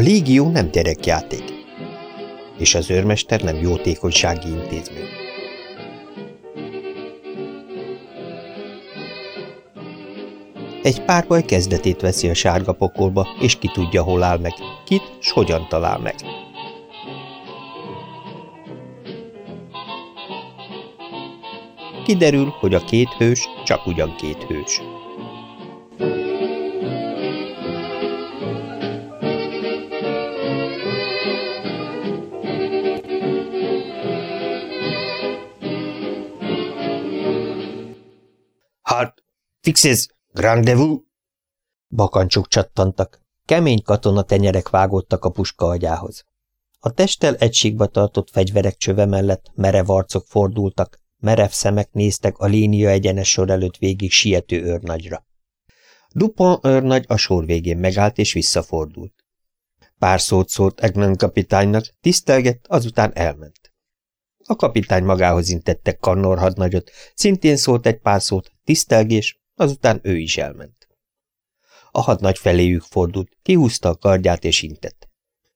légió nem gyerekjáték, és az őrmester nem jótékonysági intézmény. Egy párbaj kezdetét veszi a sárga pokolba, és ki tudja, hol áll meg, kit s hogyan talál meg. Kiderül, hogy a két hős csak ugyan két hős. Fixez! Rendezvous! Bakancsok csattantak, kemény katona tenyerek vágódtak a puska agyához. A testtel egységbe tartott fegyverek csöve mellett merev arcok fordultak, merev szemek néztek a línia egyenes sor előtt végig siető őrnagyra. Dupont őrnagy a sor végén megállt és visszafordult. Pár szót szólt Egnan kapitánynak, tisztelgett, azután elment. A kapitány magához intette Kannor hadnagyot, szintén szólt egy pár szót, tisztelgés, azután ő is elment. A hadnagy feléjük fordult, kihúzta a kardját és intett.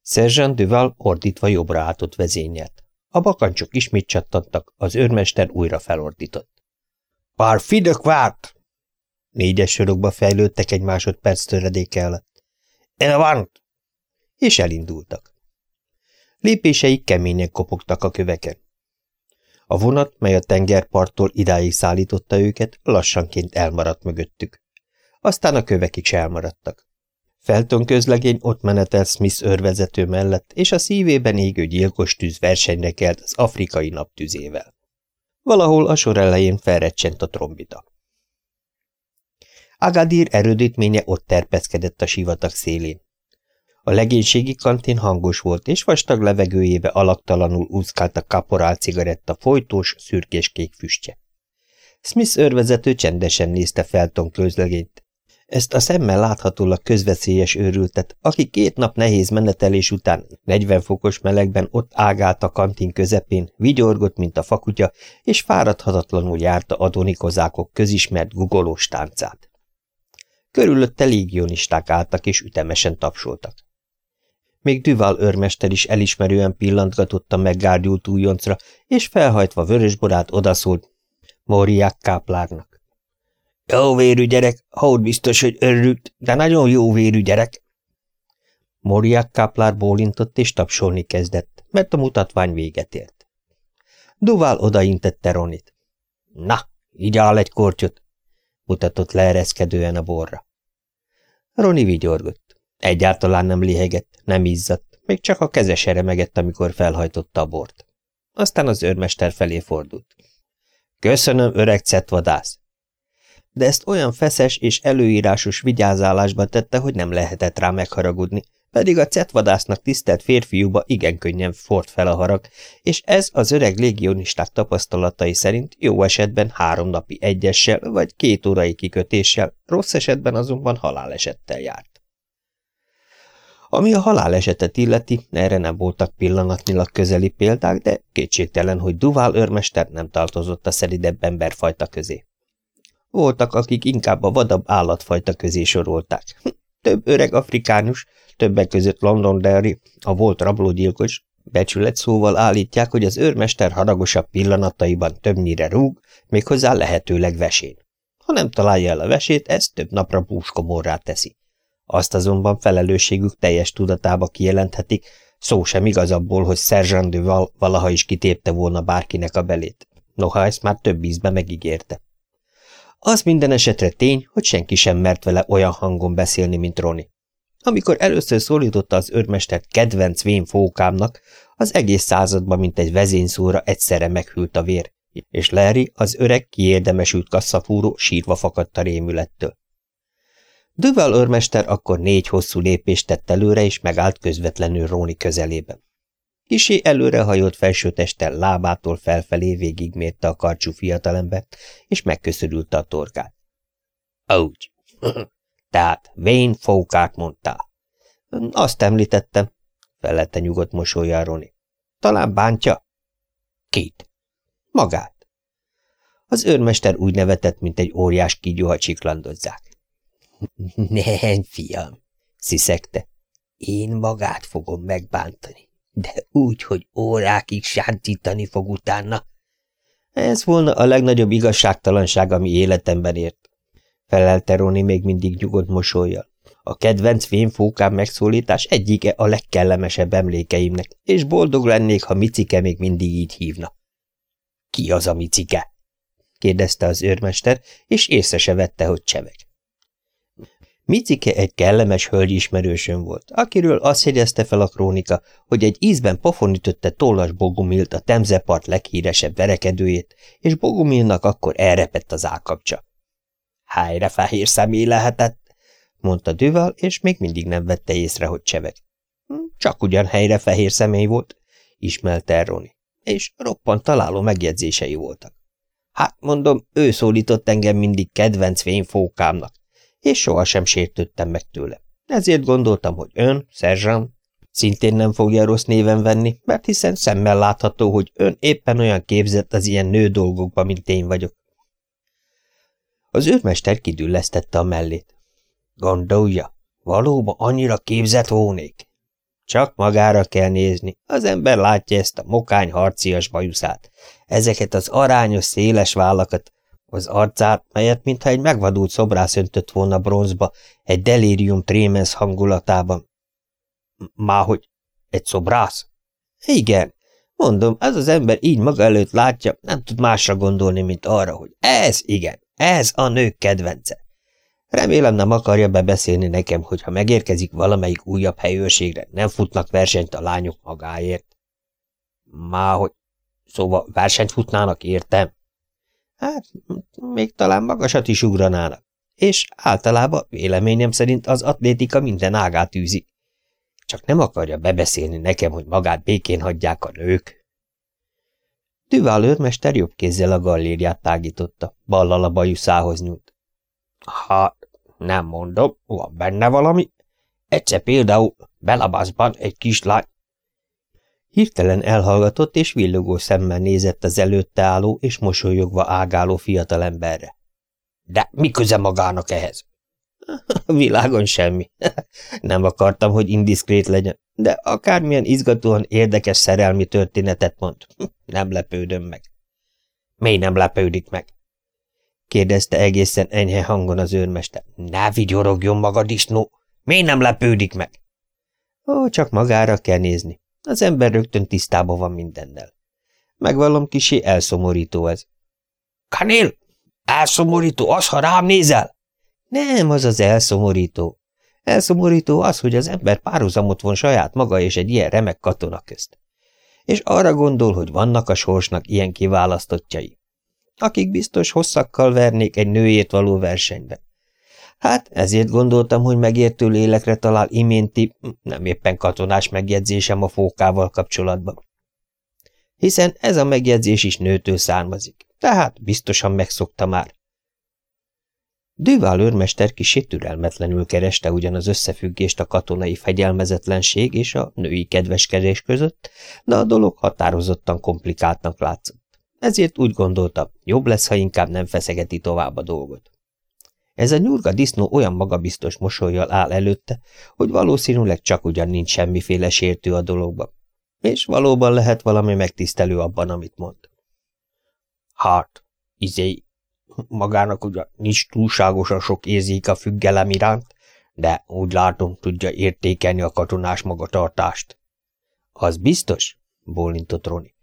Sergeant Duval ordítva jobbra átott vezényelt. A bakancsok ismét csattantak, az őrmester újra felordított. – Pár fidök várt! Négyes sorokba fejlődtek egy másodperc töredéke alatt. – Elvant! És elindultak. Lépéseik keményen kopogtak a köveken. A vonat, mely a tengerparttól idáig szállította őket, lassanként elmaradt mögöttük. Aztán a kövek is elmaradtak. Felton közlegény ott menetel Smith őrvezető mellett, és a szívében égő gyilkos tűz versenyre kelt az afrikai naptüzével. Valahol a sor elején felrecsent a trombita. Agadir erődítménye ott terpeszkedett a sivatag szélén. A legénységi kantén hangos volt, és vastag levegőjébe alaktalanul úszkált a kaporál cigaretta folytós, szürkéskék füstje. Smith őrvezető csendesen nézte Felton közlegényt, ezt a szemmel láthatólag közveszélyes őrültet, aki két nap nehéz menetelés után 40 fokos melegben ott ágált a kantin közepén, vigyorgott, mint a fakutya, és fáradhatatlanul járta adonikozákok közismert gugolós táncát. Körülötte légionisták álltak és ütemesen tapsoltak. Még Duval őrmester is elismerően pillantgatott a meggárdult újoncra, és felhajtva vörösborát odaszólt Móriák káplárnak. Jó vérű gyerek, hód biztos, hogy örült, de nagyon jó vérű gyerek. Moriák káplár bólintott és tapsolni kezdett, mert a mutatvány véget ért. Duvál odaintette Ronit. Na, így áll egy kortyot, mutatott leereszkedően a borra. Roni vigyorgott. Egyáltalán nem lihegett, nem izzadt, még csak a keze remegett, amikor felhajtotta a bort. Aztán az őrmester felé fordult. Köszönöm, öreg cetvadász! de ezt olyan feszes és előírásos vigyázálásba tette, hogy nem lehetett rá megharagudni, pedig a cetvadásznak tisztelt férfiúba igen könnyen ford fel a harag, és ez az öreg légionisták tapasztalatai szerint jó esetben három napi egyessel vagy két órai kikötéssel, rossz esetben azonban halálesettel járt. Ami a halálesetet illeti, erre nem voltak pillanatnyilag közeli példák, de kétségtelen, hogy Duvál őrmester nem tartozott a szeridebb emberfajta közé. Voltak, akik inkább a vadabb állatfajta közé sorolták. Több öreg afrikánus, többek között London Derry, a volt rablógyilkos, becsület szóval állítják, hogy az őrmester haragosabb pillanataiban többnyire rúg, méghozzá lehetőleg vesén. Ha nem találja el a vesét, ez több napra búskomorrá teszi. Azt azonban felelősségük teljes tudatába kijelenthetik, szó sem igaz hogy Sergeant Duval valaha is kitépte volna bárkinek a belét. Noha ezt már több ízbe megígérte. Az minden esetre tény, hogy senki sem mert vele olyan hangon beszélni, mint Roni. Amikor először szólította az őrmestert kedvenc vén fókámnak, az egész században, mint egy vezényszóra egyszerre meghűlt a vér, és Larry, az öreg, kiérdemesült kasszafúró sírva fakadt a rémülettől. Duval őrmester akkor négy hosszú lépést tett előre, és megállt közvetlenül Róni közelében. Kisé előrehajolt felsőtesttel lábától felfelé végigmérte a karcsú fiatalembert, és megköszörülte a torkát. Úgy. Tehát vén fókát mondtál. Azt említettem, felette nyugodt mosolya Roni. Talán bántja? Kit? Magát. Az őrmester úgy nevetett, mint egy óriás kígyó, ha csiklandozzák. Nem, fiam, sziszegte. Én magát fogom megbántani, de úgy, hogy órákig sántítani fog utána. Ez volna a legnagyobb igazságtalanság, ami életemben ért. Felelte Roni még mindig nyugodt mosolyjal. A kedvenc fémfókám megszólítás egyike a legkellemesebb emlékeimnek, és boldog lennék, ha Micike még mindig így hívna. Ki az a Micike? kérdezte az őrmester, és észre se vette, hogy cseveg. Micike egy kellemes hölgyismerősön volt, akiről azt jegyezte fel a krónika, hogy egy ízben pofonütötte tollas Bogumilt a Temzepart leghíresebb verekedőjét, és Bogumilnak akkor elrepett az állkapcsa. Hájra fehér személy lehetett, mondta Duval, és még mindig nem vette észre, hogy cseveg. Hm, csak ugyan helyre fehér személy volt, ismelte Roni, és roppant találó megjegyzései voltak. Hát mondom, ő szólított engem mindig kedvenc fényfókámnak, és sohasem sértődtem meg tőle. Ezért gondoltam, hogy ön, Szerzsán, szintén nem fogja rossz néven venni, mert hiszen szemmel látható, hogy ön éppen olyan képzett az ilyen nő dolgokba, mint én vagyok. Az őrmester kidüllesztette a mellét. Gondolja, valóban annyira képzett volnék? Csak magára kell nézni, az ember látja ezt a mokány harcias bajuszát, ezeket az arányos széles vállakat, az arcát, melyet mintha egy megvadult szobrász öntött volna bronzba, egy delirium trémens hangulatában. Máhogy egy szobrász? Igen, mondom, ez az ember így maga előtt látja, nem tud másra gondolni, mint arra, hogy ez, igen, ez a nők kedvence. Remélem nem akarja bebeszélni nekem, hogy ha megérkezik valamelyik újabb helyőrségre, nem futnak versenyt a lányok magáért. Máhogy, szóval versenyt futnának, értem? Hát, még talán magasat is ugranának. És általában véleményem szerint az atlétika minden ágát űzi. Csak nem akarja bebeszélni nekem, hogy magát békén hagyják a nők. Duval őrmester jobb kézzel a gallériát tágította, ballal a bajuszához nyúlt. Ha nem mondom, van benne valami. Egyszer például Belabaszban egy kislány Hirtelen elhallgatott, és villogó szemmel nézett az előtte álló és mosolyogva ágáló fiatalemberre. De mi köze magának ehhez? Világon semmi. Nem akartam, hogy indiszkrét legyen, de akármilyen izgatóan érdekes szerelmi történetet mond, nem lepődöm meg. Miért nem lepődik meg? kérdezte egészen enyhe hangon az őrmester. Ne vigyorogjon maga, disznó! Miért nem lepődik meg? Ó, csak magára kell nézni. Az ember rögtön tisztában van mindennel. Megvallom, kisé elszomorító ez. Kanil, elszomorító az, ha rám nézel? Nem, az az elszomorító. Elszomorító az, hogy az ember párhuzamot von saját maga és egy ilyen remek katona közt. És arra gondol, hogy vannak a sorsnak ilyen kiválasztottjai, akik biztos hosszakkal vernék egy nőért való versenyben. Hát ezért gondoltam, hogy megértő lélekre talál iménti, nem éppen katonás megjegyzésem a fókával kapcsolatban. Hiszen ez a megjegyzés is nőtől származik, tehát biztosan megszokta már. Duval őrmester kisé türelmetlenül kereste ugyan az összefüggést a katonai fegyelmezetlenség és a női kedveskedés között, de a dolog határozottan komplikáltnak látszott. Ezért úgy gondolta, jobb lesz, ha inkább nem feszegeti tovább a dolgot. Ez a nyurga disznó olyan magabiztos mosolyjal áll előtte, hogy valószínűleg csak ugyan nincs semmiféle sértő a dologban. És valóban lehet valami megtisztelő abban, amit mond. Hát, izé, magának ugyan nincs túlságosan sok érzék a függelem iránt, de úgy látom, tudja értékelni a katonás magatartást. Az biztos? bólintott Roni.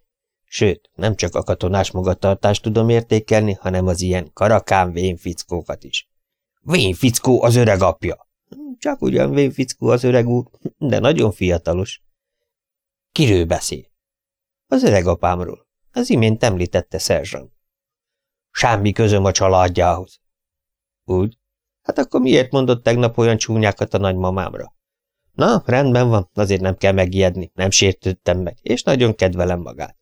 Sőt, nem csak a katonás magatartást tudom értékelni, hanem az ilyen karakán vén fickókat is. Vén fickó az öreg apja. Csak ugyan vén fickó az öreg úr, de nagyon fiatalos. Kiről beszél? Az öreg apámról. Az imént említette Szerzsan. Semmi közöm a családjához. Úgy? Hát akkor miért mondott tegnap olyan csúnyákat a nagymamámra? Na, rendben van, azért nem kell megijedni, nem sértődtem meg, és nagyon kedvelem magát.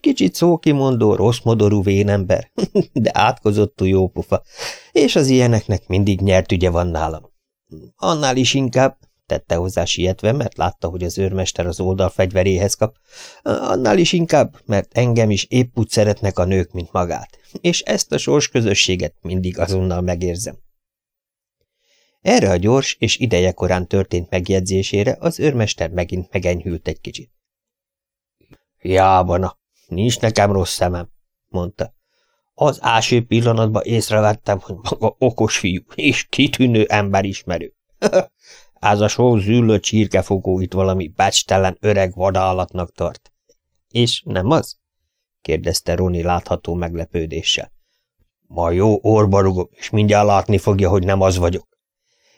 Kicsit szókimondó, rossz modorú vénember, de átkozottú jópufa, és az ilyeneknek mindig nyert ügye van nálam. Annál is inkább, tette hozzá sietve, mert látta, hogy az őrmester az oldal fegyveréhez kap, annál is inkább, mert engem is épp úgy szeretnek a nők, mint magát, és ezt a sors közösséget mindig azonnal megérzem. Erre a gyors és idejekorán történt megjegyzésére az őrmester megint megenyhült egy kicsit. Jábana, nincs nekem rossz szemem, mondta. Az első pillanatban észrevettem, hogy maga okos fiú és kitűnő emberismerő. Ez a só züllő csirkefogó itt valami becstelen öreg vadállatnak tart. És nem az? kérdezte Roni látható meglepődéssel. Ma jó orba és mindjárt látni fogja, hogy nem az vagyok.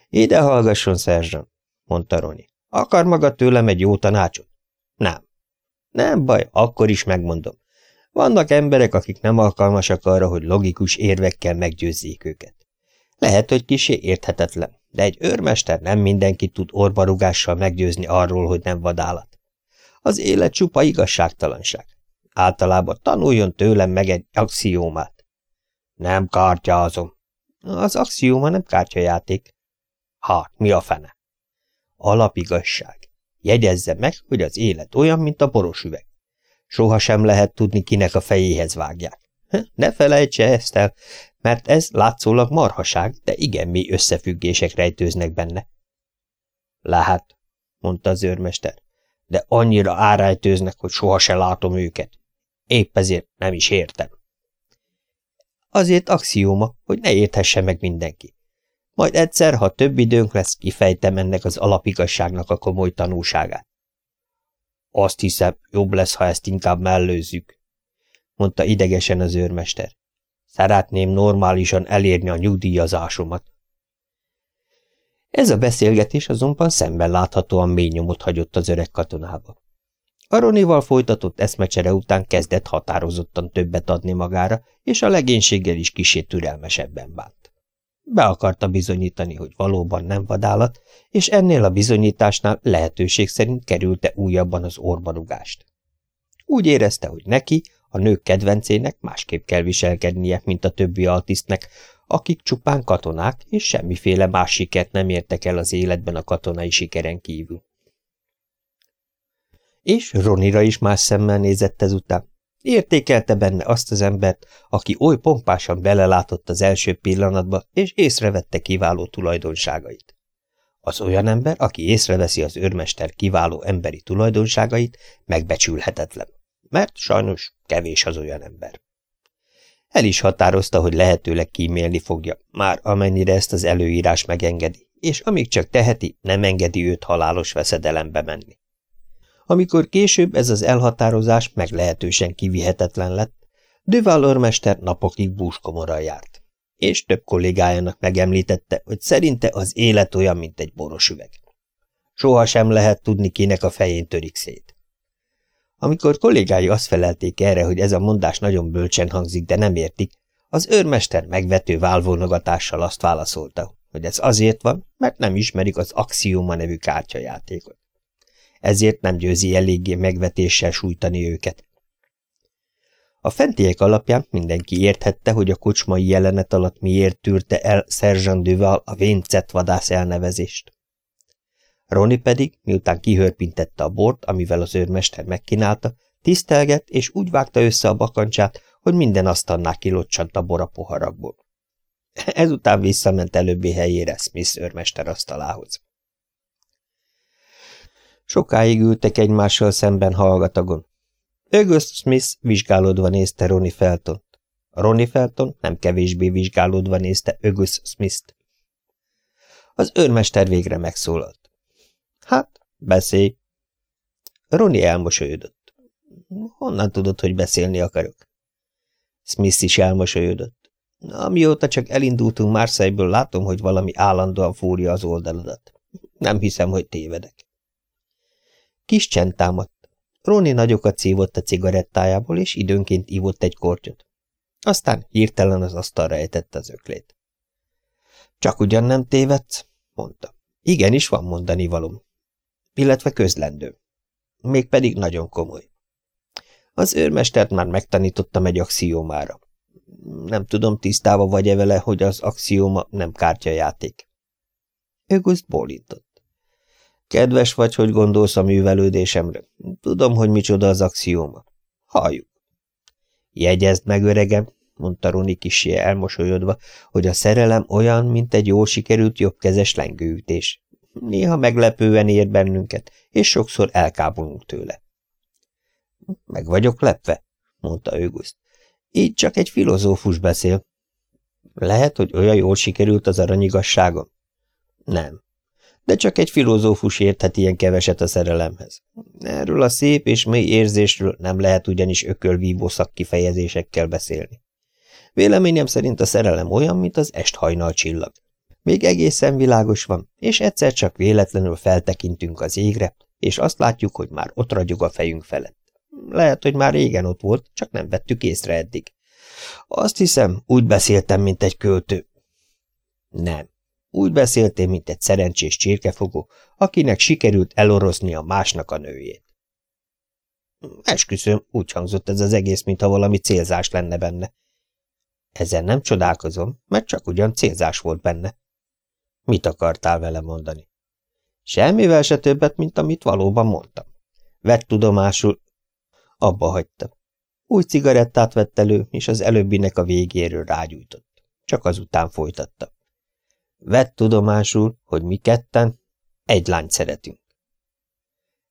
Ide hallgasson, Szerzsan, mondta Roni. Akar maga tőlem egy jó tanácsot? Nem. Nem baj, akkor is megmondom. Vannak emberek, akik nem alkalmasak arra, hogy logikus érvekkel meggyőzzék őket. Lehet, hogy kisé érthetetlen, de egy őrmester nem mindenkit tud orbarugással meggyőzni arról, hogy nem vadállat. Az élet csupa igazságtalanság. Általában tanuljon tőlem meg egy axiómát. Nem kártyázom. Az axióma nem kártyajáték. Hát, mi a fene? Alapigasság. Jegyezze meg, hogy az élet olyan, mint a boros üveg. Soha sem lehet tudni, kinek a fejéhez vágják. Ne felejtse ezt el, mert ez látszólag marhaság, de igen mély összefüggések rejtőznek benne. Lehet, mondta az őrmester, de annyira árájtőznek, hogy soha se látom őket. Épp ezért nem is értem. Azért axióma, hogy ne érthesse meg mindenki. Majd egyszer, ha több időnk lesz, kifejtem ennek az alapigasságnak a komoly tanúságát. Azt hiszem, jobb lesz, ha ezt inkább mellőzzük, mondta idegesen az őrmester. Szeretném normálisan elérni a nyugdíjazásomat. Ez a beszélgetés azonban szemben láthatóan mély nyomot hagyott az öreg katonába. Aronival folytatott eszmecsere után kezdett határozottan többet adni magára, és a legénységgel is kisé türelmesebben bánt. Be akarta bizonyítani, hogy valóban nem vadállat, és ennél a bizonyításnál lehetőség szerint kerülte újabban az orbarugást. Úgy érezte, hogy neki, a nők kedvencének másképp kell viselkednie, mint a többi altisztnek, akik csupán katonák, és semmiféle más sikert nem értek el az életben a katonai sikeren kívül. És Ronira is más szemmel nézett ezután. Értékelte benne azt az embert, aki oly pompásan belelátott az első pillanatba, és észrevette kiváló tulajdonságait. Az olyan ember, aki észreveszi az őrmester kiváló emberi tulajdonságait, megbecsülhetetlen, mert sajnos kevés az olyan ember. El is határozta, hogy lehetőleg kímélni fogja, már amennyire ezt az előírás megengedi, és amíg csak teheti, nem engedi őt halálos veszedelembe menni. Amikor később ez az elhatározás meglehetősen kivihetetlen lett, Duval mester napokig búskomorral járt, és több kollégájának megemlítette, hogy szerinte az élet olyan, mint egy boros üveg. Soha sem lehet tudni, kinek a fején törik szét. Amikor kollégái azt felelték erre, hogy ez a mondás nagyon bölcsen hangzik, de nem értik, az őrmester megvető válvonogatással azt válaszolta, hogy ez azért van, mert nem ismerik az Axioma nevű kártyajátékot ezért nem győzi eléggé megvetéssel sújtani őket. A fentiek alapján mindenki érthette, hogy a kocsmai jelenet alatt miért tűrte el Sergeant Duval a véncet vadász elnevezést. Roni pedig, miután kihörpintette a bort, amivel az őrmester megkínálta, tisztelgett, és úgy vágta össze a bakancsát, hogy minden asztalnál kilocsant a bor a poharakból. Ezután visszament előbbi helyére Smith őrmester asztalához. Sokáig ültek egymással szemben hallgatagon. August Smith vizsgálódva nézte Ronnie Felton. Ronnie Felton nem kevésbé vizsgálódva nézte August Smith-t. Az őrmester végre megszólalt. Hát, beszélj. Ronnie elmosolyodott. Honnan tudod, hogy beszélni akarok? Smith is elmosolyodott. Amióta csak elindultunk Marseille-ből, látom, hogy valami állandóan fúrja az oldaladat. Nem hiszem, hogy tévedek. Kis csend támadt. Róni nagyokat szívott a cigarettájából, és időnként ívott egy kortyot. Aztán hirtelen az asztalra ejtette az öklét. Csak ugyan nem tévedsz, mondta. Igenis van mondani valom. Illetve közlendő. Mégpedig nagyon komoly. Az őrmestert már megtanítottam egy axiómára. Nem tudom, tisztába vagy-e vele, hogy az axióma nem kártyajáték. Öguszt bólintott. Kedves vagy, hogy gondolsz a művelődésemre. Tudom, hogy micsoda az axióma. Halljuk. Jegyezd meg, öregem, mondta Roni kisé elmosolyodva, hogy a szerelem olyan, mint egy jól sikerült jobbkezes lengőütés. Néha meglepően ér bennünket, és sokszor elkábolunk tőle. Meg vagyok lepve, mondta Öguszt. Így csak egy filozófus beszél. Lehet, hogy olyan jól sikerült az aranyigasságom? Nem. De csak egy filozófus érthet ilyen keveset a szerelemhez. Erről a szép és mély érzésről nem lehet ugyanis ökölvívó szakkifejezésekkel beszélni. Véleményem szerint a szerelem olyan, mint az esthajnal csillag. Még egészen világos van, és egyszer csak véletlenül feltekintünk az égre, és azt látjuk, hogy már ott ragyog a fejünk felett. Lehet, hogy már régen ott volt, csak nem vettük észre eddig. Azt hiszem, úgy beszéltem, mint egy költő. Nem. Úgy beszéltél, mint egy szerencsés csirkefogó, akinek sikerült elorozni a másnak a nőjét. Esküszöm, úgy hangzott ez az egész, mintha valami célzás lenne benne. Ezen nem csodálkozom, mert csak ugyan célzás volt benne. Mit akartál vele mondani? Semmivel se többet, mint amit valóban mondtam. Vett tudomásul, Abba hagyta. Új cigarettát vett elő, és az előbbinek a végéről rágyújtott. Csak azután folytatta. Vett tudomásul, hogy mi ketten egy lányt szeretünk.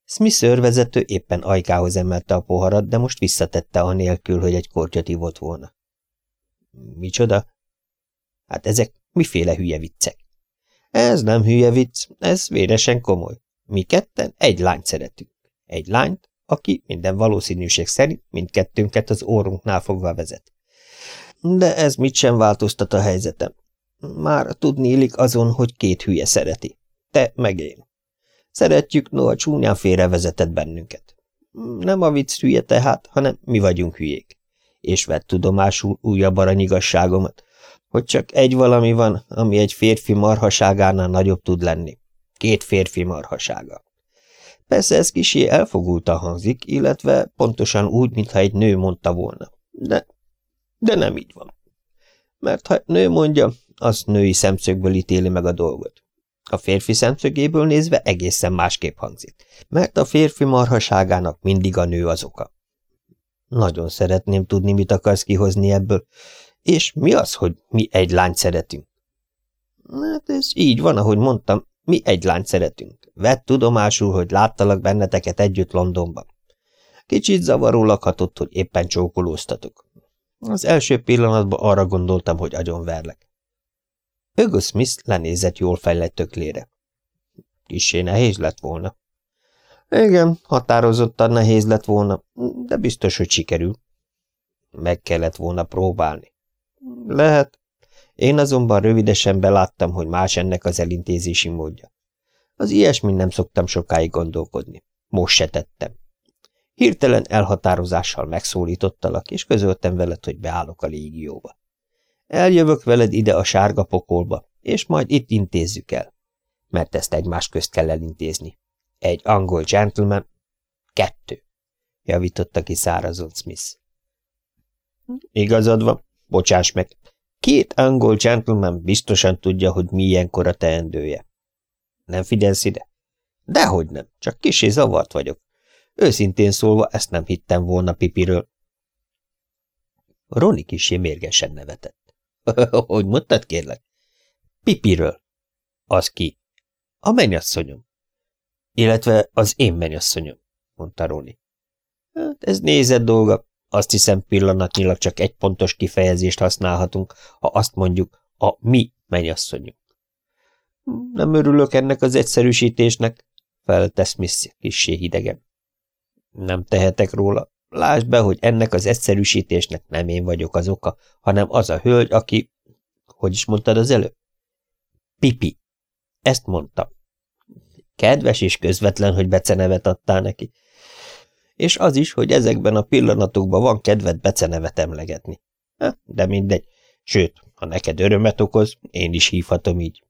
Smith szörvezető éppen ajkához emelte a poharat, de most visszatette anélkül, hogy egy kortyot ivott volna. Micsoda? Hát ezek miféle hülye viccek? Ez nem hülye vicc, ez véresen komoly. Mi ketten egy lányt szeretünk. Egy lányt, aki minden valószínűség szerint mindkettőnket az órunknál fogva vezet. De ez mit sem változtat a helyzetem. Már tudni illik azon, hogy két hülye szereti. Te meg én. Szeretjük, noha csúnyán félrevezetett bennünket. Nem a vicc hülye tehát, hanem mi vagyunk hülyék. És vett tudomásul újabb aranyigasságomat, hogy csak egy valami van, ami egy férfi marhaságánál nagyobb tud lenni. Két férfi marhasága. Persze ez kisé elfogulta hangzik, illetve pontosan úgy, mintha egy nő mondta volna. De, de nem így van. Mert ha nő mondja, az női szemszögből ítéli meg a dolgot. A férfi szemszögéből nézve egészen másképp hangzik, mert a férfi marhaságának mindig a nő az oka. Nagyon szeretném tudni, mit akarsz kihozni ebből, és mi az, hogy mi egy lányt szeretünk? Hát ez így van, ahogy mondtam, mi egy lányt szeretünk. Vett tudomásul, hogy láttalak benneteket együtt Londonban. Kicsit zavaró lakhatott, hogy éppen csókolóztatok. Az első pillanatban arra gondoltam, hogy agyonverlek. Ögö Smith lenézett jól fejlett töklére. Kissé nehéz lett volna. Igen, határozottan nehéz lett volna, de biztos, hogy sikerül. Meg kellett volna próbálni. Lehet. Én azonban rövidesen beláttam, hogy más ennek az elintézési módja. Az ilyesmin nem szoktam sokáig gondolkodni. Most se tettem. Hirtelen elhatározással megszólítottalak, és közöltem veled, hogy beállok a légióba. Eljövök veled ide a sárga pokolba, és majd itt intézzük el. Mert ezt egymás közt kell elintézni. Egy angol gentleman, kettő, javította ki szárazon Smith. Igazad van, bocsáss meg. Két angol gentleman biztosan tudja, hogy milyen kora teendője. Nem figyelsz ide? Dehogy nem, csak kisé zavart vagyok. Őszintén szólva ezt nem hittem volna Pipiről. Roni kisé mérgesen nevetett. hogy mondtad, kérlek? Pipiről. Az ki? A mennyasszonyom. Illetve az én mennyasszonyom, mondta Roni. Hát ez nézett dolga. Azt hiszem pillanatnyilag csak egy pontos kifejezést használhatunk, ha azt mondjuk a mi mennyasszonyunk. Nem örülök ennek az egyszerűsítésnek, felelte Smith kissé hidegen. Nem tehetek róla. Lásd be, hogy ennek az egyszerűsítésnek nem én vagyok az oka, hanem az a hölgy, aki... Hogy is mondtad az előbb? Pipi. Ezt mondtam. Kedves és közvetlen, hogy becenevet adtál neki. És az is, hogy ezekben a pillanatokban van kedved becenevet emlegetni. De mindegy. Sőt, ha neked örömet okoz, én is hívhatom így.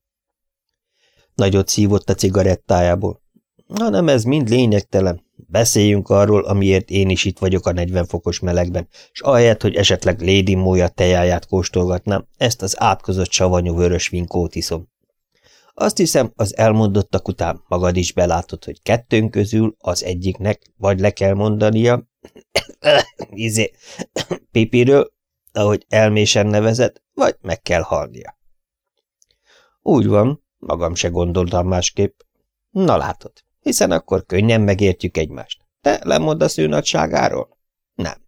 Nagyot szívott a cigarettájából. Hanem ez mind lényegtelen. Beszéljünk arról, amiért én is itt vagyok a 40 fokos melegben, és ahelyett, hogy esetleg Lady Moya tejáját kóstolgatnám, ezt az átkozott savanyú vörös vinkót iszom. Azt hiszem, az elmondottak után magad is belátod, hogy kettőnk közül az egyiknek vagy le kell mondania, izé, pipiről, ahogy elmésen nevezed, vagy meg kell halnia. Úgy van, magam se gondoltam másképp. Na látod, hiszen akkor könnyen megértjük egymást. Te lemondasz ő nagyságáról? Nem.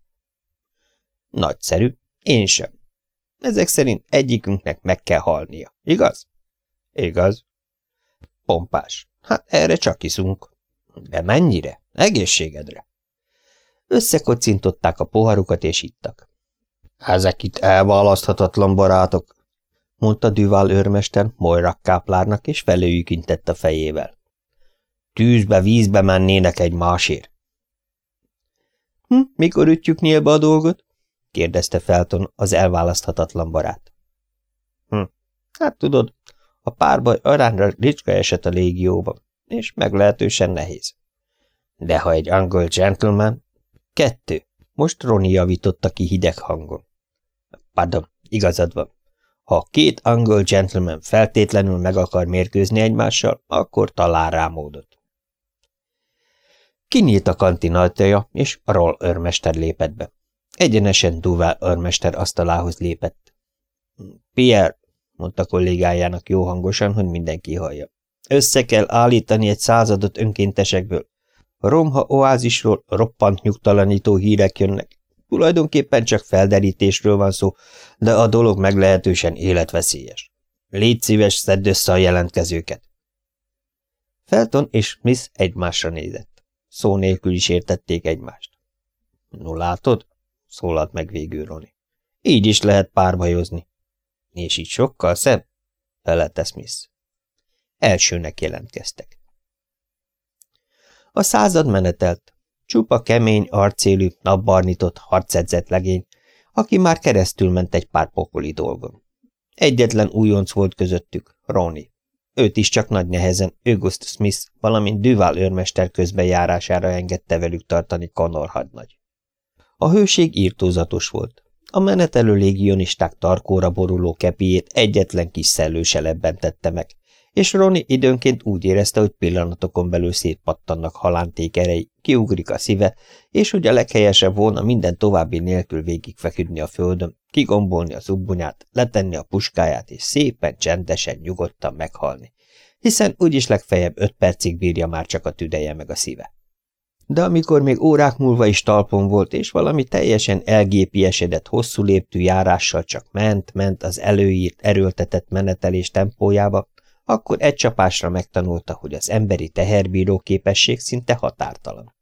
Nagyszerű, én sem. Ezek szerint egyikünknek meg kell halnia, igaz? Igaz. Pompás. Hát erre csak iszunk. De mennyire? Egészségedre. Összekocintották a poharukat és ittak. Ezek itt elválaszthatatlan barátok, mondta Duval őrmester Moirak káplárnak, és felőjük intett a fejével. Tűzbe, vízbe mennének egy másért. Hm, mikor ütjük nyílba a dolgot? kérdezte Felton az elválaszthatatlan barát. Hm, hát tudod, a párbaj arányra ricska eset a légióban, és meglehetősen nehéz. De ha egy angol gentleman... Kettő. Most Roni javította ki hideg hangon. Pardon, igazad van. Ha két angol gentleman feltétlenül meg akar mérkőzni egymással, akkor talál rá módot. Kinyílt a kantin ajtaja, és Roll őrmester lépett be. Egyenesen Duval őrmester asztalához lépett. Pierre, mondta kollégájának jó hangosan, hogy mindenki hallja. Össze kell állítani egy századot önkéntesekből. A Romha oázisról roppant nyugtalanító hírek jönnek. Tulajdonképpen csak felderítésről van szó, de a dolog meglehetősen életveszélyes. Légy szíves, szedd össze a jelentkezőket. Felton és Smith egymásra nézett. Szó nélkül is értették egymást. No látod? szólalt meg végül Roni. Így is lehet párbajozni. És így sokkal szebb? felelte Smith. Elsőnek jelentkeztek. A század menetelt. Csupa kemény, arcélű, napbarnitott, harcedzett legény, aki már keresztül ment egy pár pokoli dolgon. Egyetlen újonc volt közöttük, Ronnie. Őt is csak nagy nehezen August Smith, valamint Duval őrmester közbenjárására engedte velük tartani Connor hadnagy. A hőség írtózatos volt. A menetelő légionisták tarkóra boruló kepiét egyetlen kis szellő lebben tette meg, és Roni időnként úgy érezte, hogy pillanatokon belül szétpattannak halánték erei, kiugrik a szíve, és a leghelyesebb volna minden további nélkül végigfeküdni a földön, kigombolni az ubbonyát, letenni a puskáját, és szépen, csendesen, nyugodtan meghalni, hiszen úgyis legfeljebb öt percig bírja már csak a tüdeje meg a szíve. De amikor még órák múlva is talpon volt, és valami teljesen elgépiesedett hosszú léptű járással csak ment-ment az előírt, erőltetett menetelés tempójába, akkor egy csapásra megtanulta, hogy az emberi teherbíró képesség szinte határtalan.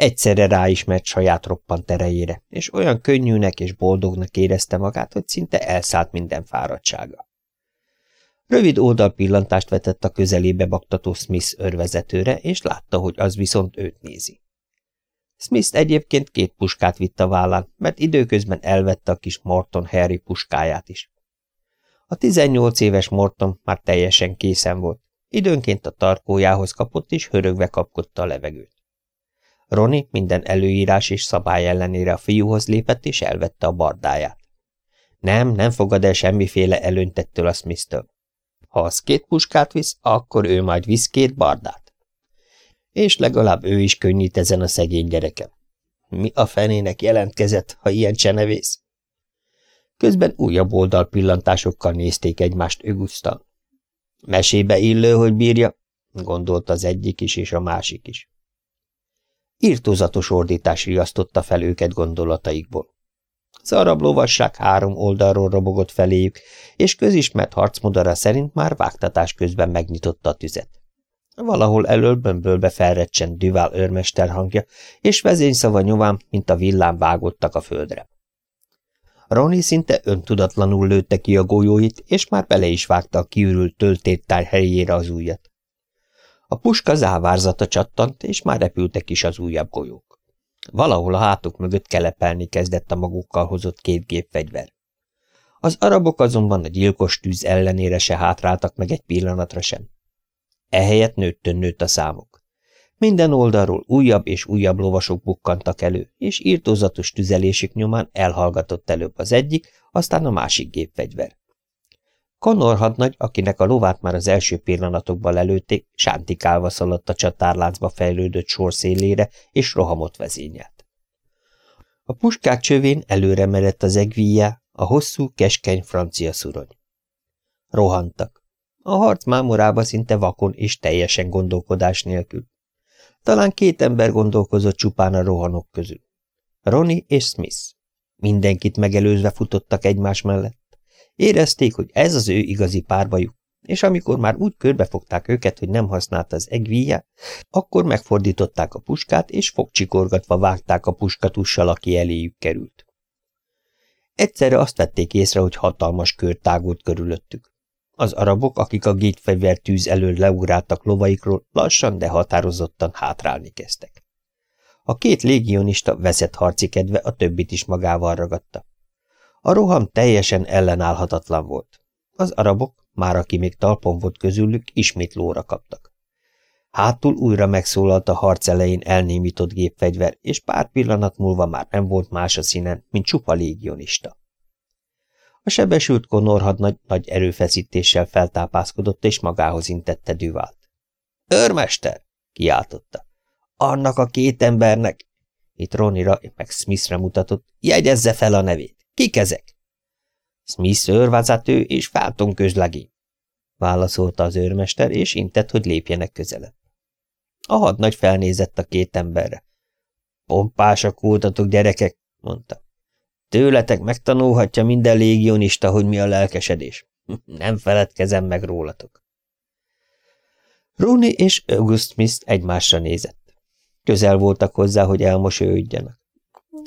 Egyszerre ráismert saját roppant erejére, és olyan könnyűnek és boldognak érezte magát, hogy szinte elszállt minden fáradtsága. Rövid oldalpillantást vetett a közelébe baktató Smith örvezetőre, és látta, hogy az viszont őt nézi. Smith egyébként két puskát vitt a vállán, mert időközben elvette a kis Morton Harry puskáját is. A 18 éves Morton már teljesen készen volt. Időnként a tarkójához kapott, és hörögve kapkodta a levegőt. Roni minden előírás és szabály ellenére a fiúhoz lépett, és elvette a bardáját. Nem, nem fogad el semmiféle előntettől a Smith-től. Ha az két puskát visz, akkor ő majd visz két bardát. És legalább ő is könnyít ezen a szegény gyerekem. Mi a fenének jelentkezett, ha ilyen csenevész? Közben újabb oldalpillantásokkal nézték egymást ögusztan. Mesébe illő, hogy bírja, gondolta az egyik is és a másik is. Írtózatos ordítás riasztotta fel őket gondolataikból. Az arab lovasság három oldalról robogott feléjük, és közismert harcmodara szerint már vágtatás közben megnyitotta a tüzet. Valahol elől bömbölbe felrecsent Duval őrmester hangja, és vezényszava nyomán, mint a villám vágottak a földre. Ronnie szinte öntudatlanul lőtte ki a golyóit, és már bele is vágta a kiürült töltéttár helyére az ujjat. A puska závárzata csattant, és már repültek is az újabb golyók. Valahol a hátuk mögött kelepelni kezdett a magukkal hozott két gépfegyver. Az arabok azonban a gyilkos tűz ellenére se hátráltak meg egy pillanatra sem. Ehelyett nőttön nőtt a számuk. Minden oldalról újabb és újabb lovasok bukkantak elő, és írtózatos tüzelésük nyomán elhallgatott előbb az egyik, aztán a másik gépfegyver. Connor hadnagy, akinek a lovát már az első pillanatokban lelőtték, sántikálva szaladt a csatárláncba fejlődött sor szélére, és rohamot vezényelt. A puskák csövén előre merett az egvíjá, a hosszú, keskeny francia szurony. Rohantak. A harc mámorába szinte vakon és teljesen gondolkodás nélkül. Talán két ember gondolkozott csupán a rohanok közül. Ronnie és Smith. Mindenkit megelőzve futottak egymás mellett. Érezték, hogy ez az ő igazi párbajuk, és amikor már úgy körbefogták őket, hogy nem használt az egvíját, akkor megfordították a puskát, és fogcsikorgatva vágták a puskatussal, aki eléjük került. Egyszerre azt vették észre, hogy hatalmas kör tágult körülöttük. Az arabok, akik a gépfegyver tűz elől leugráltak lovaikról, lassan, de határozottan hátrálni kezdtek. A két légionista veszett harci kedve a többit is magával ragadta. A roham teljesen ellenállhatatlan volt. Az arabok, már aki még talpon volt közülük, ismét lóra kaptak. Hátul újra megszólalt a harc elején elnémított gépfegyver, és pár pillanat múlva már nem volt más a színen, mint csupa légionista. A sebesült Connor nagy, erőfeszítéssel feltápászkodott, és magához intette Düvált. – Őrmester! – kiáltotta. – Annak a két embernek! Itt Ronira meg Smithre mutatott. – Jegyezze fel a nevét! Kik ezek? – Smith őrvezető és Felton közlegény – válaszolta az őrmester, és intett, hogy lépjenek közelebb. A hadnagy felnézett a két emberre. – Pompásak voltatok, gyerekek! – mondta. Tőletek megtanulhatja minden légionista, hogy mi a lelkesedés. Nem feledkezem meg rólatok. Rooney és August Smith egymásra nézett. Közel voltak hozzá, hogy elmosődjenek.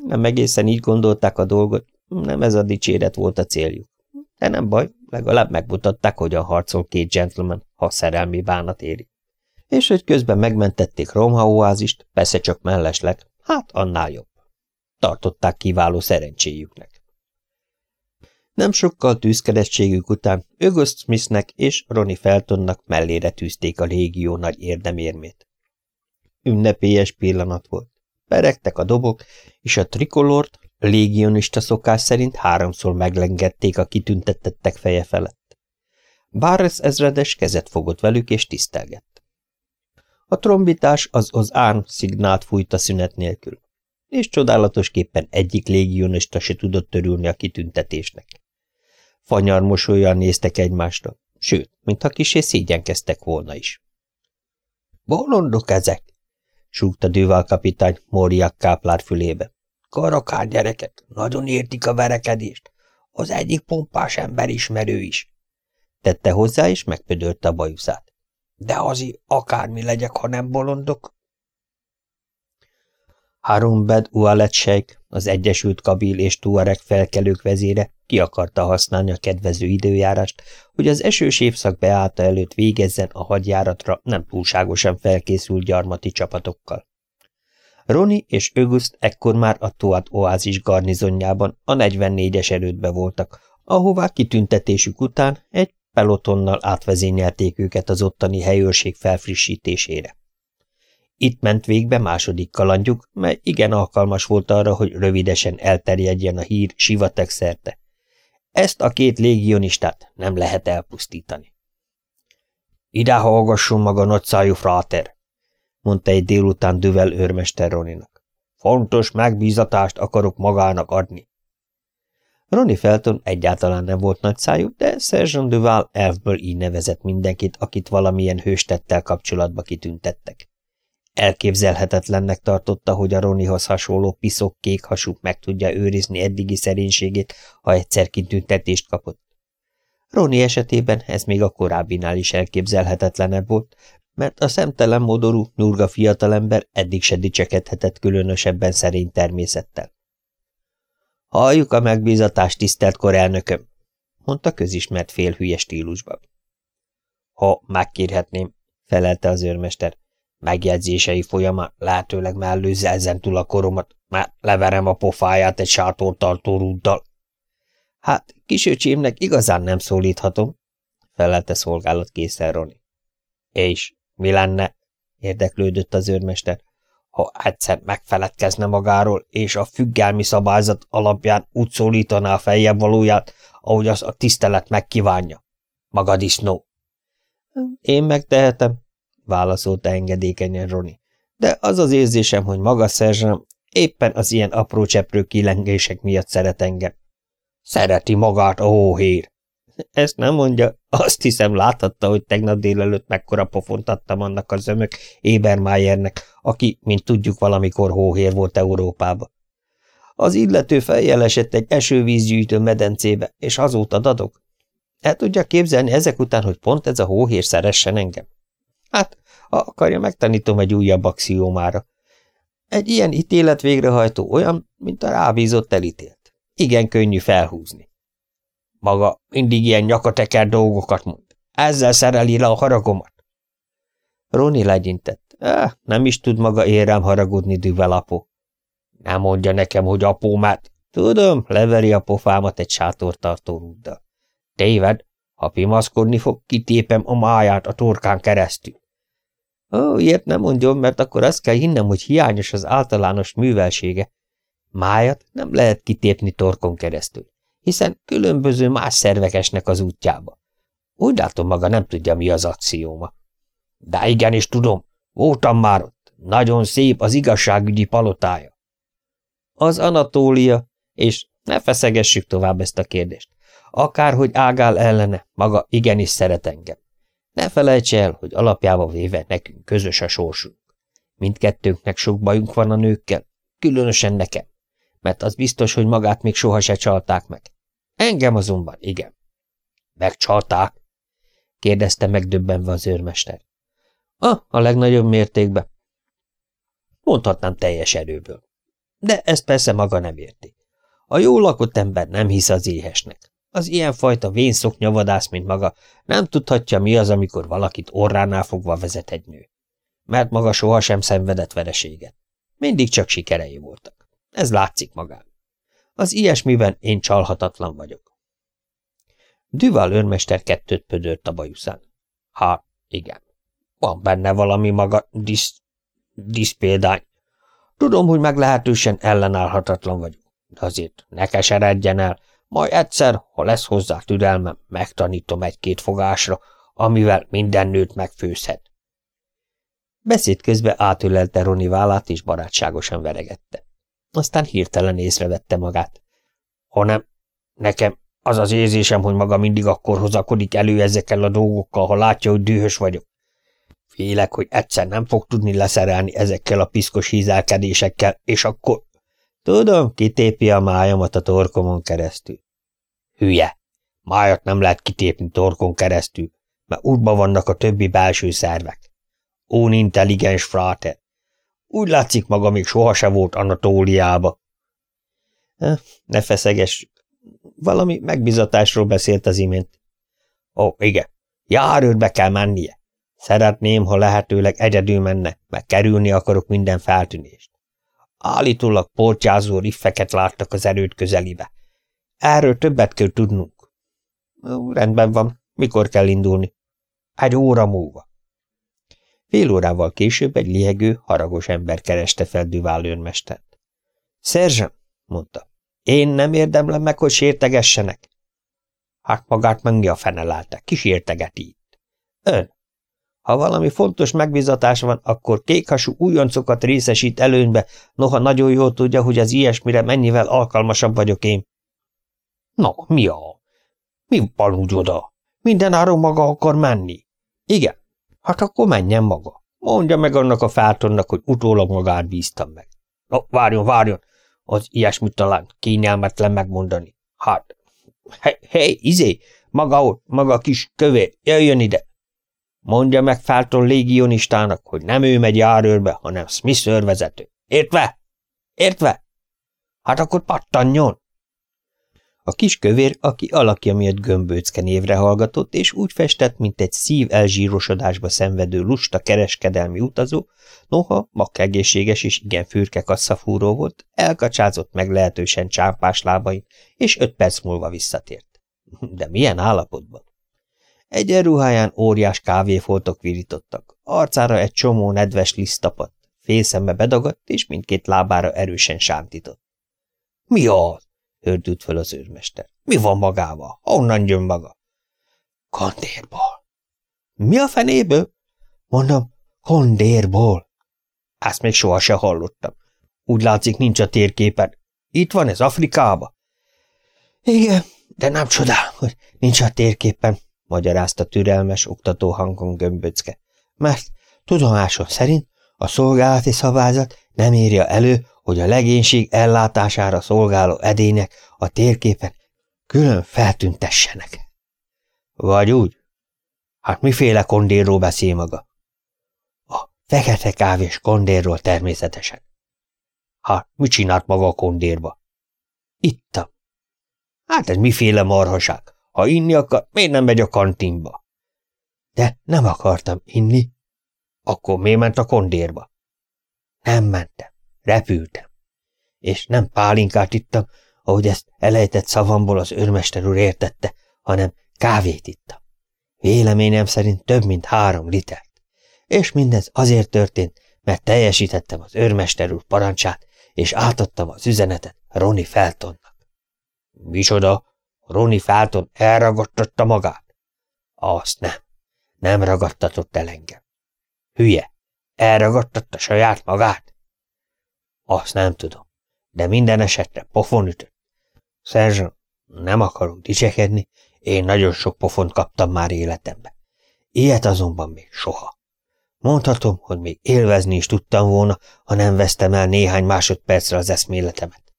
Nem egészen így gondolták a dolgot, nem ez a dicséret volt a céljuk. De nem baj, legalább megmutatták, hogyan harcol két gentleman, ha szerelmi bánat éri. És hogy közben megmentették Romha oázist, persze csak mellesleg, hát annál jobb tartották kiváló szerencséjüknek. Nem sokkal tűzkerettségük után August Smithnek és Ronnie Feltonnak mellére tűzték a légió nagy érdemérmét. Ünnepélyes pillanat volt. Peregtek a dobok, és a trikolort légionista szokás szerint háromszor meglengették a kitüntettettek feje felett. Barres ezredes kezet fogott velük, és tisztelgett. A trombitás az az árm szignált fújta szünet nélkül és csodálatosképpen egyik légionista se tudott törülni a kitüntetésnek. Fanyar mosolyan néztek egymásra, sőt, mintha kisé szégyenkeztek volna is. – Bolondok ezek! – súgta Duval kapitány Moriak káplár fülébe. – Karakár gyerekek, nagyon értik a verekedést. Az egyik pompás ember ismerő is. Tette hozzá, és megpödörte a bajuszát. De azi, akármi legyek, ha nem bolondok, Harumbed Ualet Sheikh, az Egyesült Kabil és Tuareg felkelők vezére ki akarta használni a kedvező időjárást, hogy az esős évszak beállta előtt végezzen a hadjáratra nem túlságosan felkészült gyarmati csapatokkal. Roni és Öguszt ekkor már a Tuat oázis garnizonjában a 44-es erődbe voltak, ahová kitüntetésük után egy pelotonnal átvezényelték őket az ottani helyőrség felfrissítésére. Itt ment végbe második kalandjuk, mely igen alkalmas volt arra, hogy rövidesen elterjedjen a hír sivatek szerte. Ezt a két légionistát nem lehet elpusztítani. Ide hallgasson maga nagyszájú fráter, mondta egy délután Düvel őrmester Roninak. Fontos megbízatást akarok magának adni. Roni Felton egyáltalán nem volt nagyszájú, de Sergeant Duval elfből így nevezett mindenkit, akit valamilyen hőstettel kapcsolatba kitüntettek. Elképzelhetetlennek tartotta, hogy a Ronihoz hasonló piszok kék hasú meg tudja őrizni eddigi szerénységét, ha egyszer kitüntetést kapott. Roni esetében ez még a korábbinál is elképzelhetetlenebb volt, mert a szemtelen modorú, nurga fiatalember eddig se dicsekedhetett különösebben szerény természettel. Halljuk a megbízatást, tisztelt korelnököm, mondta közismert félhülye stílusban. Ha megkérhetném, felelte az őrmester, Megjegyzései folyamán lehetőleg mellőzze ezen túl a koromat, mert leverem a pofáját egy sátortartó rúddal. Hát, kisöcsémnek igazán nem szólíthatom, felelte szolgálat készen Roni. És mi lenne, érdeklődött az őrmester, ha egyszer megfeledkezne magáról, és a függelmi szabályzat alapján úgy szólítaná a feljebb valóját, ahogy az a tisztelet megkívánja. Maga disznó. Én megtehetem, válaszolta engedékenyen Roni. De az az érzésem, hogy maga szerzsem Éppen az ilyen apró cseprő kilengések miatt szeret engem. Szereti magát a hóhér. Ezt nem mondja. Azt hiszem láthatta, hogy tegnap délelőtt mekkora pofont adtam annak a zömök Ébermájernek, aki, mint tudjuk, valamikor hóhér volt Európába. Az illető feljelesett egy esővízgyűjtő medencébe, és azóta dadok. El tudja képzelni ezek után, hogy pont ez a hóhér szeressen engem? Hát, ha akarja, megtanítom egy újabb axiómára. Egy ilyen ítélet végrehajtó olyan, mint a rábízott elítélt. Igen könnyű felhúzni. Maga mindig ilyen nyakateker dolgokat mond. Ezzel szereli le a haragomat. Roni legyintett. Eh, nem is tud maga érem haragudni, düvelapó. Nem mondja nekem, hogy apó, mert... Tudom, leveri a pofámat egy sátortartó rúddal. Téved, ha pimaszkodni fog, kitépem a máját a torkán keresztül. Ó, ilyet nem mondjon, mert akkor azt kell hinnem, hogy hiányos az általános művelsége. Májat nem lehet kitépni torkon keresztül, hiszen különböző más szervek esnek az útjába. Úgy látom maga nem tudja, mi az akcióma. De igenis tudom, voltam már ott. Nagyon szép az igazságügyi palotája. Az Anatólia, és ne feszegessük tovább ezt a kérdést. Akárhogy ágál ellene, maga igenis szeret engem. Ne felejts el, hogy alapjába véve nekünk közös a sorsunk. Mindkettőnknek sok bajunk van a nőkkel, különösen nekem, mert az biztos, hogy magát még soha se csalták meg. Engem azonban igen. Megcsalták? kérdezte megdöbbenve az őrmester. Ah, a legnagyobb mértékben. Mondhatnám teljes erőből. De ezt persze maga nem érti. A jól lakott ember nem hisz az éhesnek. Az ilyenfajta vénszoknyavadász, mint maga, nem tudhatja, mi az, amikor valakit orránál fogva vezet egy nő. Mert maga sohasem szenvedett vereséget. Mindig csak sikerei voltak. Ez látszik magán. Az ilyesmiben én csalhatatlan vagyok. Duval őrmester kettőt pödört a bajuszán. Hát, igen. Van benne valami maga disz... diszpéldány. Tudom, hogy meglehetősen ellenállhatatlan vagyok, de azért ne keseredjen el, majd egyszer, ha lesz hozzá türelmem, megtanítom egy-két fogásra, amivel minden nőt megfőzhet. Beszéd közben átölelte Roni vállát, és barátságosan veregette. Aztán hirtelen észrevette magát. Hanem nekem az az érzésem, hogy maga mindig akkor hozakodik elő ezekkel a dolgokkal, ha látja, hogy dühös vagyok. Félek, hogy egyszer nem fog tudni leszerelni ezekkel a piszkos hízelkedésekkel, és akkor... Tudom, kitépi a májamat a torkomon keresztül. Hülye! Májat nem lehet kitépni torkon keresztül, mert útba vannak a többi belső szervek. intelligens fráter! Úgy látszik maga még sohasem volt Anatóliába. Ne feszegess. Valami megbizatásról beszélt az imént. Ó, igen. Járőrbe kell mennie. Szeretném, ha lehetőleg egyedül menne, meg kerülni akarok minden feltűnést. Állítólag portyázó riffeket láttak az erőt közelibe. Erről többet kell tudnunk. Rendben van. Mikor kell indulni? Egy óra múlva. Fél órával később egy lihegő, haragos ember kereste fel Duval őrmestert. Szerzsem, mondta, én nem érdemlem meg, hogy sértegessenek. Hát magát meg a fene látta, ki sértegeti itt? Ön. Ha valami fontos megbizatás van, akkor kékhasú újoncokat részesít előnybe, noha nagyon jól tudja, hogy az ilyesmire mennyivel alkalmasabb vagyok én. No, mi a? Mi van úgy oda? Mindenáron maga akar menni? Igen. Hát akkor menjen maga. Mondja meg annak a fátonnak, hogy utólag magát bíztam meg. No, várjon, várjon. Az ilyesmit talán kényelmetlen megmondani. Hát, hé, hey, izé, maga ott, maga kis kövér, jöjjön ide. Mondja meg Felton légionistának, hogy nem ő megy járőrbe, hanem Smith őrvezető. Értve? Értve? Hát akkor pattanjon! A kis kövér, aki alakja miatt gömbőcke névre hallgatott, és úgy festett, mint egy szív elzsírosodásba szenvedő lusta kereskedelmi utazó, noha mak egészséges és igen fürke kasszafúró volt, elkacsázott lehetősen csápás lábain, és öt perc múlva visszatért. De milyen állapotban? Egyenruháján óriás kávéfoltok virítottak, arcára egy csomó nedves liszt tapadt, félszembe bedagadt, és mindkét lábára erősen sántított. – Mi az? Hördült fel az őrmester. Mi van magával? Honnan jön maga? Kondérból. Mi a fenéből? Mondom, kondérból. Ezt még soha se hallottam. Úgy látszik, nincs a térképen. Itt van ez Afrikába? Igen, de nem csodál, hogy nincs a térképen, magyarázta türelmes, oktató hangon gömböcke. Mert tudomásom szerint a szolgálati szabályzat nem írja elő, hogy a legénység ellátására szolgáló edények a térképen külön feltüntessenek. Vagy úgy? Hát miféle kondérról beszél maga? A fekete kávés kondérról természetesen. Hát, mit csinált maga a kondérba? Ittam. Hát ez miféle marhaság? Ha inni akar, miért nem megy a kantinba? De nem akartam inni. Akkor miért ment a kondérba? Nem mentem. Repültem. És nem pálinkát ittam, ahogy ezt elejtett szavamból az őrmester úr értette, hanem kávét ittam. Véleményem szerint több mint három litert. És mindez azért történt, mert teljesítettem az őrmester úr parancsát, és átadtam az üzenetet Roni Feltonnak. Micsoda? Roni Felton elragadtatta magát? Azt nem. Nem ragadtatott el engem. Hülye, elragadtatta saját magát? Azt nem tudom, de minden esetre pofon ütött. Szerzsön, nem akarok dicsekedni, én nagyon sok pofont kaptam már életembe. Ilyet azonban még soha. Mondhatom, hogy még élvezni is tudtam volna, ha nem vesztem el néhány másodpercre az eszméletemet.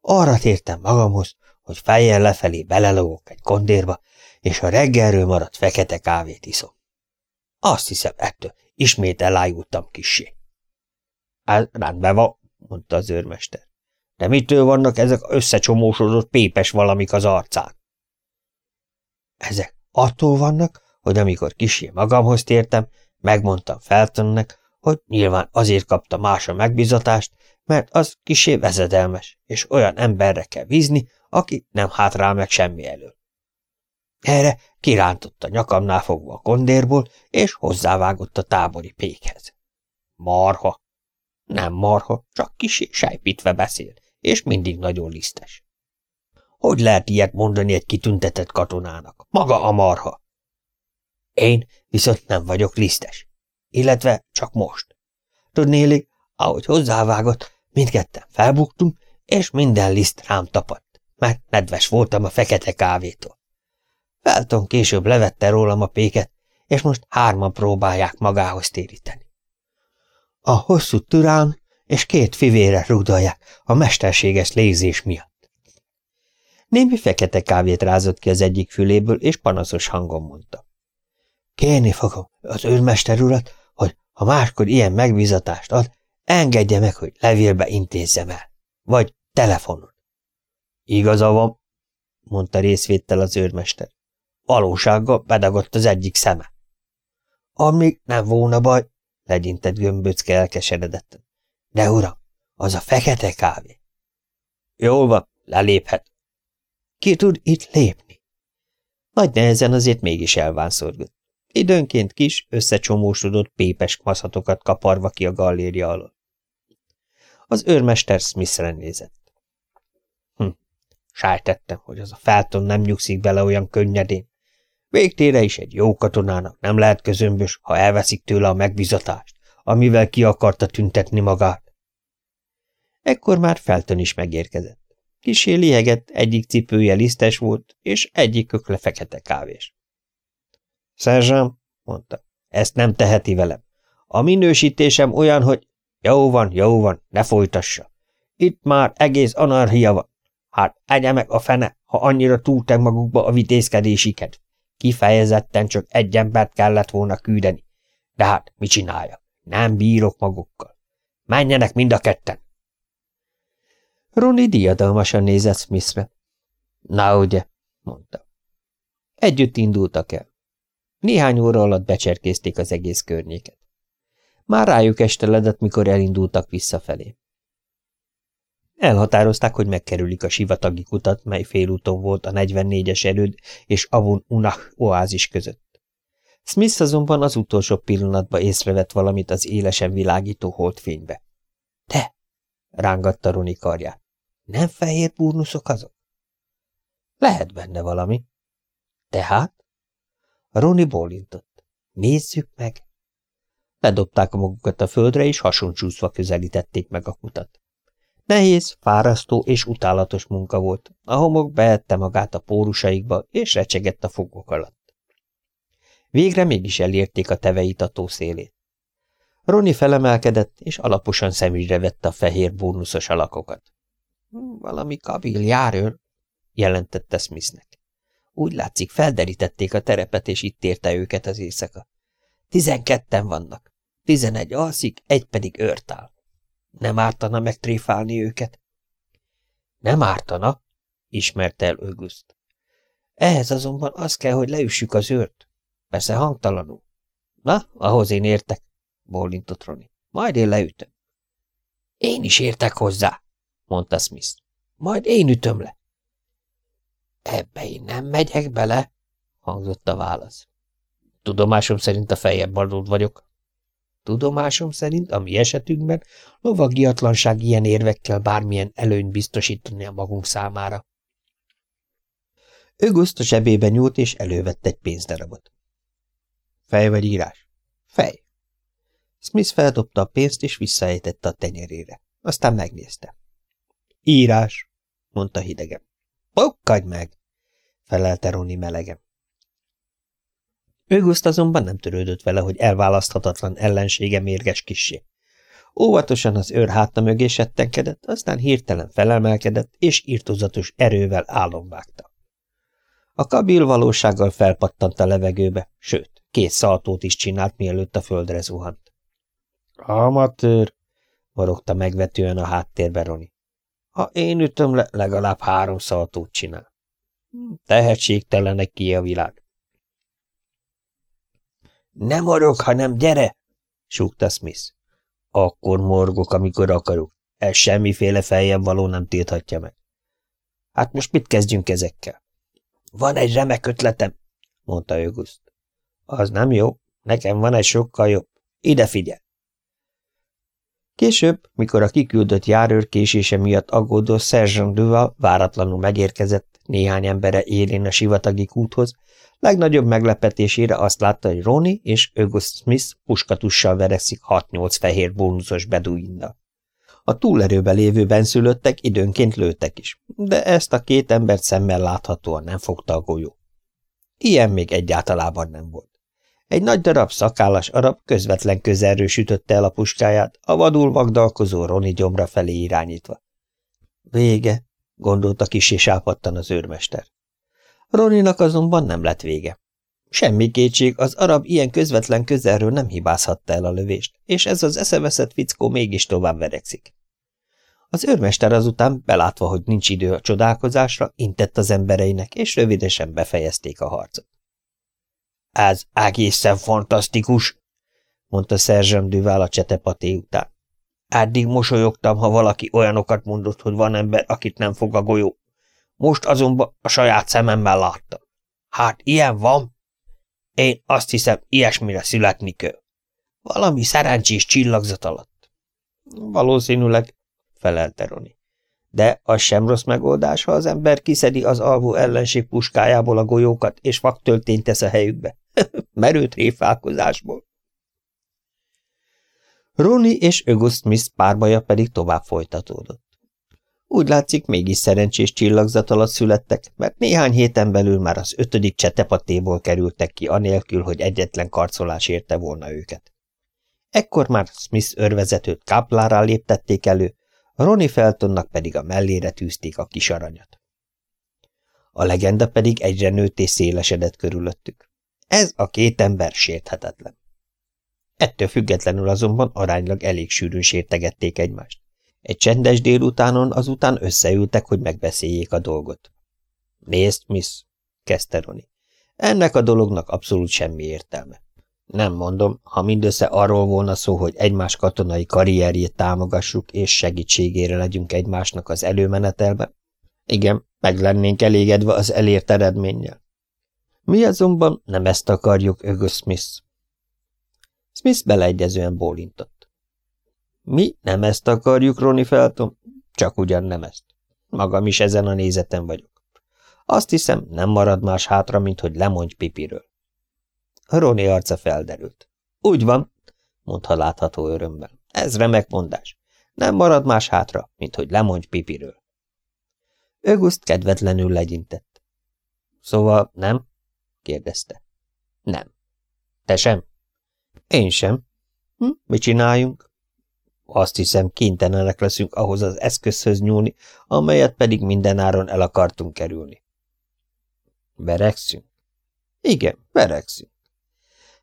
Arra tértem magamhoz, hogy fejjel lefelé belelogok egy kondérba, és a reggelről maradt fekete kávét iszom. Azt hiszem, ettől ismét elájultam kissé. Ez rendben van, mondta az őrmester. De mitől vannak ezek összecsomósodott pépes valamik az arcán? Ezek attól vannak, hogy amikor kisé magamhoz tértem, megmondtam Feltonnek, hogy nyilván azért kapta más a megbizatást, mert az kisé vezedelmes, és olyan emberre kell bízni, aki nem hátrál meg semmi elől. Erre kirántotta nyakamnál fogva a kondérból, és hozzávágott a tábori pékhez. Marha! Nem marha, csak kisé sejpítve beszél, és mindig nagyon lisztes. Hogy lehet ilyet mondani egy kitüntetett katonának? Maga a marha! Én viszont nem vagyok lisztes. Illetve csak most. Tudnélik, ahogy hozzávágott, mindketten felbuktunk, és minden liszt rám tapadt, mert nedves voltam a fekete kávétól. Felton később levette rólam a péket, és most hárman próbálják magához téríteni. A hosszú türán és két fivére rúdolják a mesterséges lézés miatt. Némi fekete kávét rázott ki az egyik füléből, és panaszos hangon mondta. Kérni fogom az őrmester urat, hogy ha máskor ilyen megbízatást ad, engedje meg, hogy levélbe intézzem el. Vagy telefonon. Igaza van, mondta részvéttel az őrmester. Valósággal bedagott az egyik szeme. Amíg nem volna baj, legyintett gömböcke elkeseredetten. De uram, az a fekete kávé. Jól van, leléphet. Ki tud itt lépni? Nagy nehezen azért mégis elvánszorgott. Időnként kis, összecsomósodott pépes maszatokat kaparva ki a galléria alól. Az őrmester Smithre nézett. Hm, sájtettem, hogy az a Felton nem nyugszik bele olyan könnyedén. Végtére is egy jó katonának nem lehet közömbös, ha elveszik tőle a megbizatást, amivel ki akarta tüntetni magát. Ekkor már Felton is megérkezett. Kisé liegett, egyik cipője lisztes volt, és egyik kökle fekete kávés. Szerzsám, mondta, ezt nem teheti velem. A minősítésem olyan, hogy jó van, jó van, ne folytassa. Itt már egész anarchia van. Hát egye meg a fene, ha annyira túltek magukba a vitézkedésiket. Kifejezetten csak egy embert kellett volna küldeni. De hát, mit csinálja? Nem bírok magukkal. Menjenek mind a ketten! Roni diadalmasan nézett Smithre. Na ugye, mondta. Együtt indultak el. Néhány óra alatt becserkézték az egész környéket. Már rájuk esteledett, mikor elindultak visszafelé. Elhatározták, hogy megkerülik a sivatagi kutat, mely félúton volt a 44-es erőd és Avun Unach oázis között. Smith azonban az utolsó pillanatban észrevett valamit az élesen világító holdfénybe. – Te! – rángatta Roni karját. – Nem fehér burnuszok azok? – Lehet benne valami. – Tehát? Roni bólintott. Nézzük meg! Ledobták magukat a földre, és hasoncsúszva közelítették meg a kutat. Nehéz, fárasztó és utálatos munka volt. A homok beette magát a pórusaikba, és recsegett a fogok alatt. Végre mégis elérték a teveitató szélét. Roni felemelkedett, és alaposan szemügyre vette a fehér bónuszos alakokat. – Valami kabil járőr, jelentette Smithnek. Úgy látszik, felderítették a terepet, és itt érte őket az éjszaka. Tizenketten vannak. Tizenegy alszik, egy pedig őrtál. Nem ártana megtréfálni őket? Nem ártana, ismerte el Öguszt. Ehhez azonban az kell, hogy leüssük az őrt. Persze hangtalanul. Na, ahhoz én értek, bólintott Roni. Majd én leütöm. Én is értek hozzá, mondta Smith. Majd én ütöm le. Ebbe én nem megyek bele, hangzott a válasz. Tudomásom szerint a fejebb balód vagyok. Tudomásom szerint a mi esetünkben lovagiatlanság ilyen érvekkel bármilyen előnyt biztosítani a magunk számára. Öguszt a zsebébe nyúlt, és elővett egy pénzdarabot. Fej vagy írás? Fej. Smith feldobta a pénzt, és visszaejtette a tenyerére. Aztán megnézte. Írás, mondta hidegen. Pokkadj meg, felelte Roni melegen. Öguszt azonban nem törődött vele, hogy elválaszthatatlan ellensége mérges kissé. Óvatosan az őr háta mögé settenkedett, aztán hirtelen felemelkedett, és írtozatos erővel álomvágta. A kabil valósággal felpattant a levegőbe, sőt, két szaltót is csinált, mielőtt a földre zuhant. Amatőr, morogta megvetően a háttérbe Roni. Ha én ütöm le, legalább három szaltót csinál. Tehetségtelenek ki a világ. Nem morog, hanem gyere! súgta Smith. Akkor morgok, amikor akarok. Ez semmiféle feljebb való nem tilthatja meg. Hát most mit kezdjünk ezekkel? Van egy remek ötletem, mondta August. Az nem jó. Nekem van egy sokkal jobb. Ide figyelj! Később, mikor a kiküldött járőr késése miatt aggódó Sergeant Duval váratlanul megérkezett néhány embere élén a sivatagi kúthoz, legnagyobb meglepetésére azt látta, hogy Ronnie és August Smith puskatussal verekszik 6-8 fehér bónuszos beduinnal. A túlerőbe lévő benszülöttek időnként lőttek is, de ezt a két embert szemmel láthatóan nem fogta a golyó. Ilyen még egyáltalában nem volt. Egy nagy darab szakállas arab közvetlen közelről sütötte el a puskáját, a vadul vagdalkozó Roni gyomra felé irányítva. Vége, gondolta kis és ápadtan az őrmester. Roninak azonban nem lett vége. Semmi kétség, az arab ilyen közvetlen közelről nem hibázhatta el a lövést, és ez az eszeveszett fickó mégis tovább verekszik. Az őrmester azután, belátva, hogy nincs idő a csodálkozásra, intett az embereinek, és rövidesen befejezték a harcot. Ez egészen fantasztikus, mondta Szerzsem Duval a csetepaté után. Eddig mosolyogtam, ha valaki olyanokat mondott, hogy van ember, akit nem fog a golyó. Most azonban a saját szememmel láttam. Hát ilyen van? Én azt hiszem, ilyesmire születni kell. Valami szerencsés csillagzat alatt. Valószínűleg, felelte Roni. De az sem rossz megoldás, ha az ember kiszedi az alvó ellenség puskájából a golyókat, és faktöltényt tesz a helyükbe. Merőt réfálkozásból. Roni és August Smith párbaja pedig tovább folytatódott. Úgy látszik, mégis szerencsés csillagzat alatt születtek, mert néhány héten belül már az ötödik csetepatéból kerültek ki anélkül, hogy egyetlen karcolás érte volna őket. Ekkor már Smith örvezetőt káplárral léptették elő, Roni Feltonnak pedig a mellére tűzték a kis aranyat. A legenda pedig egyre nőtt és szélesedett körülöttük. Ez a két ember sérthetetlen. Ettől függetlenül azonban aránylag elég sűrűn sértegették egymást. Egy csendes délutánon azután összeültek, hogy megbeszéljék a dolgot. Nézd, Miss, kezdte Roni. Ennek a dolognak abszolút semmi értelme. Nem mondom, ha mindössze arról volna szó, hogy egymás katonai karrierjét támogassuk, és segítségére legyünk egymásnak az előmenetelbe. Igen, meg lennénk elégedve az elért eredménnyel. Mi azonban nem ezt akarjuk, Ögös Smith. Smith beleegyezően bólintott. Mi nem ezt akarjuk, Ronnie Felton, csak ugyan nem ezt. Magam is ezen a nézeten vagyok. Azt hiszem, nem marad más hátra, mint hogy lemondj Pipiről. Roni arca felderült. Úgy van, mondta látható örömmel. Ez remek mondás. Nem marad más hátra, mint hogy lemondj Pipiről. Öguszt kedvetlenül legyintett. Szóval nem? kérdezte. Nem. Te sem? Én sem. Hm? Mit csináljunk? Azt hiszem, kénytelenek leszünk ahhoz az eszközhöz nyúlni, amelyet pedig mindenáron el akartunk kerülni. Verekszünk? Igen, verekszünk.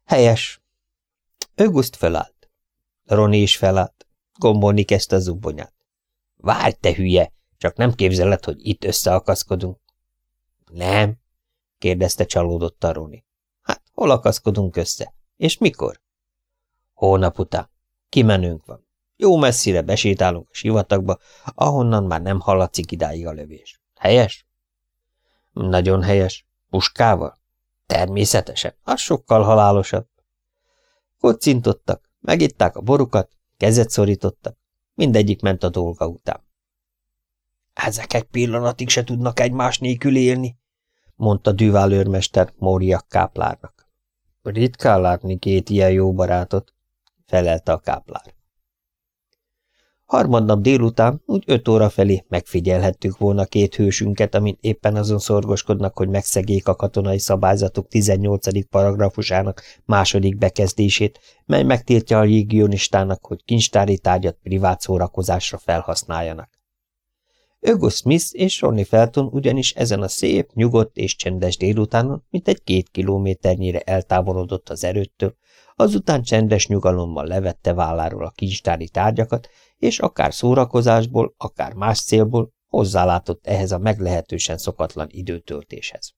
Helyes. Öguszt felállt. Roni is felállt. Gombolni kezdte a zubbonyát. Várj, te hülye! Csak nem képzeled, hogy itt összeakaszkodunk? Nem, kérdezte csalódott a Roni. Hát, hol akaszkodunk össze? És mikor? Hónap után. Kimenünk van. Jó messzire besétálunk a sivatagba, ahonnan már nem hallatszik idáig a lövés. Helyes? Nagyon helyes. Puskával? Természetesen. Az sokkal halálosabb. Kocintottak, megitták a borukat, kezet szorítottak. Mindegyik ment a dolga után. Ezek egy pillanatig se tudnak egymás nélkül élni, mondta Düvál őrmester Móriak káplárnak. Ritkán látni két ilyen jó barátot, felelte a káplár. Harmadnap délután, úgy öt óra felé megfigyelhettük volna két hősünket, amint éppen azon szorgoskodnak, hogy megszegék a katonai szabályzatok 18. paragrafusának második bekezdését, mely megtiltja a légionistának, hogy kincstári tárgyat privát szórakozásra felhasználjanak. Ögo Smith és Ronnie Felton ugyanis ezen a szép, nyugodt és csendes délutánon, mint egy két kilométernyire eltávolodott az erőttől, azután csendes nyugalommal levette válláról a kincstári tárgyakat, és akár szórakozásból, akár más célból hozzálátott ehhez a meglehetősen szokatlan időtöltéshez.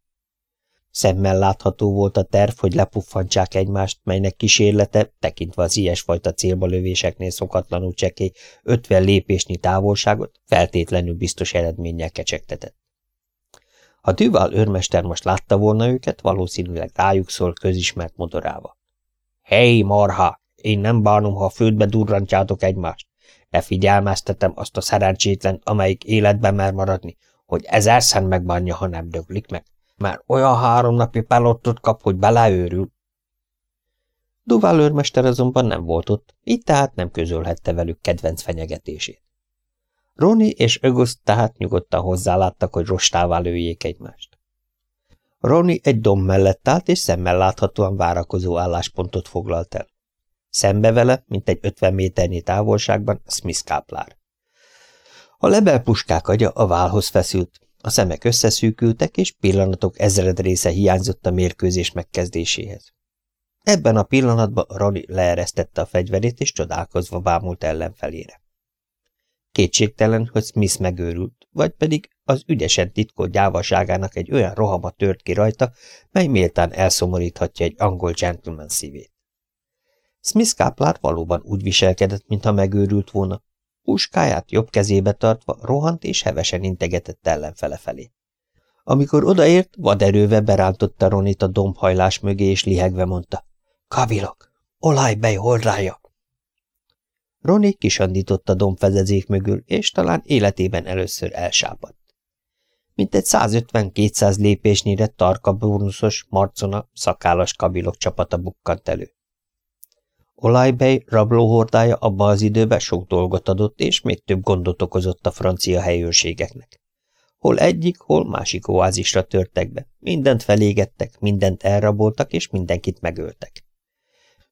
Szemmel látható volt a terv, hogy lepuffantsák egymást, melynek kísérlete, tekintve az ilyesfajta célba lövéseknél szokatlanul csekély 50 lépésnyi távolságot, feltétlenül biztos eredménnyel kecsegtetett. Ha Duval őrmester most látta volna őket, valószínűleg rájuk szól közismert modorába. Hely, marha! Én nem bánom, ha a földbe durrantjátok egymást. De figyelmeztetem azt a szerencsétlen, amelyik életben mer maradni, hogy ezerszer megbánja, ha nem döglik meg mert olyan három napi pelottot kap, hogy beleőrül. Duval őrmester azonban nem volt ott, így tehát nem közölhette velük kedvenc fenyegetését. Roni és Ögoszt tehát nyugodtan hozzáláttak, hogy rostává lőjék egymást. Roni egy domb mellett állt, és szemmel láthatóan várakozó álláspontot foglalt el. Szembe vele, mint egy ötven méternyi távolságban, Smith káplár. A lebelpuskák agya a válhoz feszült, a szemek összeszűkültek, és pillanatok ezred része hiányzott a mérkőzés megkezdéséhez. Ebben a pillanatban Rani leeresztette a fegyverét, és csodálkozva bámult ellenfelére. Kétségtelen, hogy Smith megőrült, vagy pedig az ügyesen titkolt gyávaságának egy olyan rohama tört ki rajta, mely méltán elszomoríthatja egy angol gentleman szívét. Smith káplár valóban úgy viselkedett, mintha megőrült volna, Puskáját jobb kezébe tartva rohant és hevesen integetett ellenfele felé. Amikor odaért, vaderőve berántotta Ronit a dombhajlás mögé, és lihegve mondta, Kavilok, olajbej hordája! Roni kisandított a dombfezezék mögül, és talán életében először elsápadt. Mint egy 150-200 lépésnyire tarka burnuszos, marcona, szakállas kabilok csapata bukkant elő. Olajbej rablóhordája abba az időben sok dolgot adott, és még több gondot okozott a francia helyőrségeknek. Hol egyik, hol másik oázisra törtek be, mindent felégettek, mindent elraboltak, és mindenkit megöltek.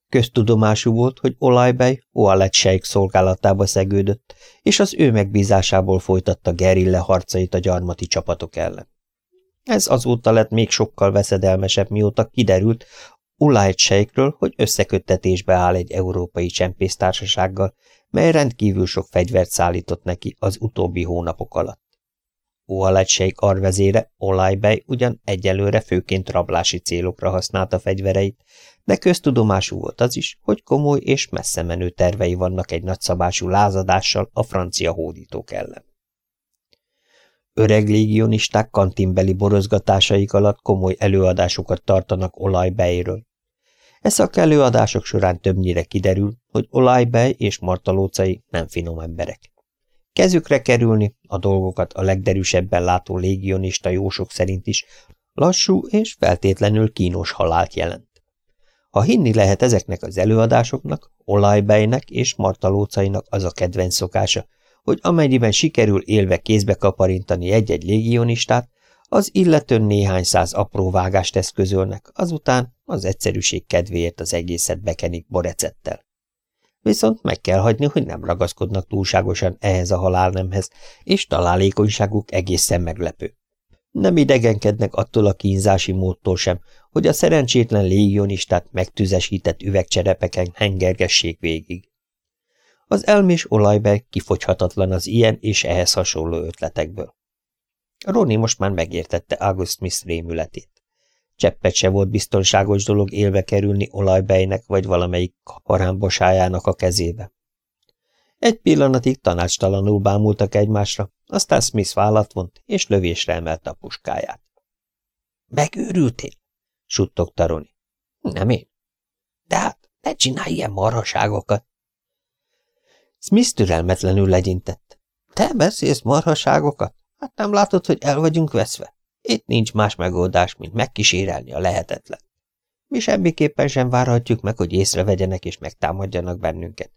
Köztudomású volt, hogy Olajbej Oalet sejk szolgálatába szegődött, és az ő megbízásából folytatta gerille harcait a gyarmati csapatok ellen. Ez azóta lett még sokkal veszedelmesebb, mióta kiderült, Ulajt sejkről, hogy összeköttetésbe áll egy európai csempésztársasággal, mely rendkívül sok fegyvert szállított neki az utóbbi hónapok alatt. Ualat sejk arvezére, Olajbej ugyan egyelőre főként rablási célokra használta fegyvereit, de köztudomású volt az is, hogy komoly és messze menő tervei vannak egy nagyszabású lázadással a francia hódítók ellen. Öreg légionisták kantinbeli borozgatásaik alatt komoly előadásokat tartanak olajbejről. E előadások során többnyire kiderül, hogy olajbej és martalócai nem finom emberek. Kezükre kerülni a dolgokat a legderűsebben látó légionista jósok szerint is lassú és feltétlenül kínos halált jelent. Ha hinni lehet ezeknek az előadásoknak, olajbejnek és martalócainak az a kedvenc szokása, hogy amennyiben sikerül élve kézbe kaparintani egy-egy légionistát, az illetőn néhány száz apró vágást eszközölnek, azután az egyszerűség kedvéért az egészet bekenik borecettel. Viszont meg kell hagyni, hogy nem ragaszkodnak túlságosan ehhez a halálnemhez, és találékonyságuk egészen meglepő. Nem idegenkednek attól a kínzási módtól sem, hogy a szerencsétlen légionistát megtüzesített üvegcserepeken hengergessék végig. Az elmés olajbe kifogyhatatlan az ilyen és ehhez hasonló ötletekből. Ronnie most már megértette August Smith rémületét. Cseppet se volt biztonságos dolog élve kerülni olajbejnek vagy valamelyik haránbosájának a kezébe. Egy pillanatig tanácstalanul bámultak egymásra, aztán Smith vállat vont, és lövésre emelte a puskáját. – Megőrültél? – suttogta Roni. – Nem én. – De hát, ne csinálj ilyen marhaságokat! Smith türelmetlenül legyintett. – Te beszélsz marhaságokat? Hát nem látod, hogy el vagyunk veszve? Itt nincs más megoldás, mint megkísérelni a lehetetlen. Mi semmiképpen sem várhatjuk meg, hogy észrevegyenek és megtámadjanak bennünket.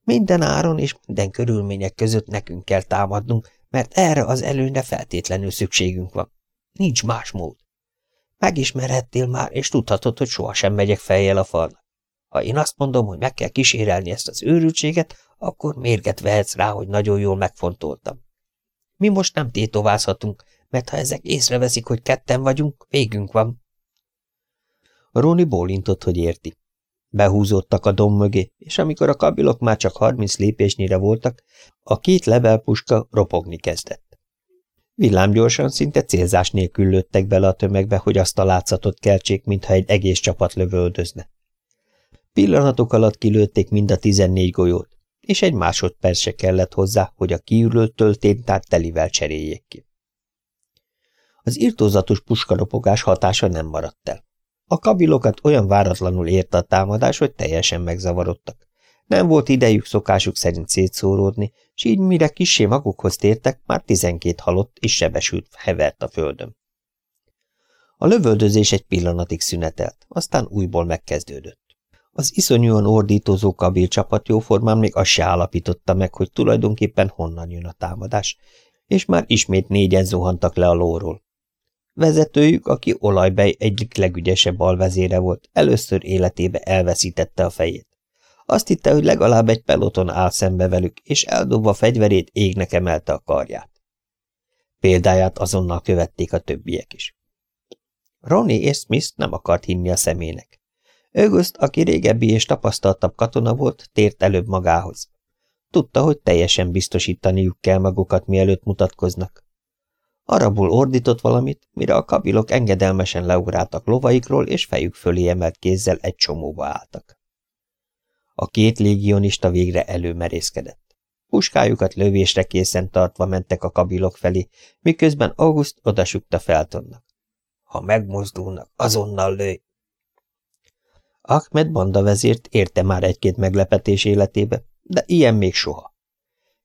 Minden áron és minden körülmények között nekünk kell támadnunk, mert erre az előnyre feltétlenül szükségünk van. Nincs más mód. Megismerhettél már, és tudhatod, hogy sohasem megyek fejjel a falnak. Ha én azt mondom, hogy meg kell kísérelni ezt az őrültséget, akkor mérget vehetsz rá, hogy nagyon jól megfontoltam. Mi most nem tétovázhatunk, mert ha ezek észreveszik, hogy ketten vagyunk, végünk van. Róni bólintott, hogy érti. Behúzódtak a dom mögé, és amikor a kabilok már csak harminc lépésnyire voltak, a két lebelpuska ropogni kezdett. Villámgyorsan, szinte célzás nélkül lőttek bele a tömegbe, hogy azt a látszatot keltsék, mintha egy egész csapat lövöldözne. Pillanatok alatt kilőtték mind a tizennégy golyót, és egy másodperc se kellett hozzá, hogy a kiürült tölténtát telivel cseréljék ki. Az irtózatos puskaropogás hatása nem maradt el. A kabilokat olyan váratlanul érte a támadás, hogy teljesen megzavarodtak. Nem volt idejük szokásuk szerint szétszóródni, s így mire kissé magukhoz tértek, már tizenkét halott és sebesült hevert a földön. A lövöldözés egy pillanatig szünetelt, aztán újból megkezdődött. Az iszonyúan ordítozó kabil csapat jóformán még azt se állapította meg, hogy tulajdonképpen honnan jön a támadás, és már ismét négyen zuhantak le a lóról. Vezetőjük, aki olajbej egyik legügyesebb alvezére volt, először életébe elveszítette a fejét. Azt hitte, hogy legalább egy peloton áll szembe velük, és eldobva fegyverét égnek emelte a karját. Példáját azonnal követték a többiek is. Ronnie és Smith nem akart hinni a szemének. August, aki régebbi és tapasztaltabb katona volt, tért előbb magához. Tudta, hogy teljesen biztosítaniuk kell magukat, mielőtt mutatkoznak. Arabul ordított valamit, mire a kabilok engedelmesen leugráltak lovaikról, és fejük fölé emelt kézzel egy csomóba álltak. A két légionista végre előmerészkedett. Puskájukat lövésre készen tartva mentek a kabilok felé, miközben August odasukta Feltonnak. Ha megmozdulnak, azonnal lőj! Ahmed bandavezért érte már egy-két meglepetés életébe, de ilyen még soha.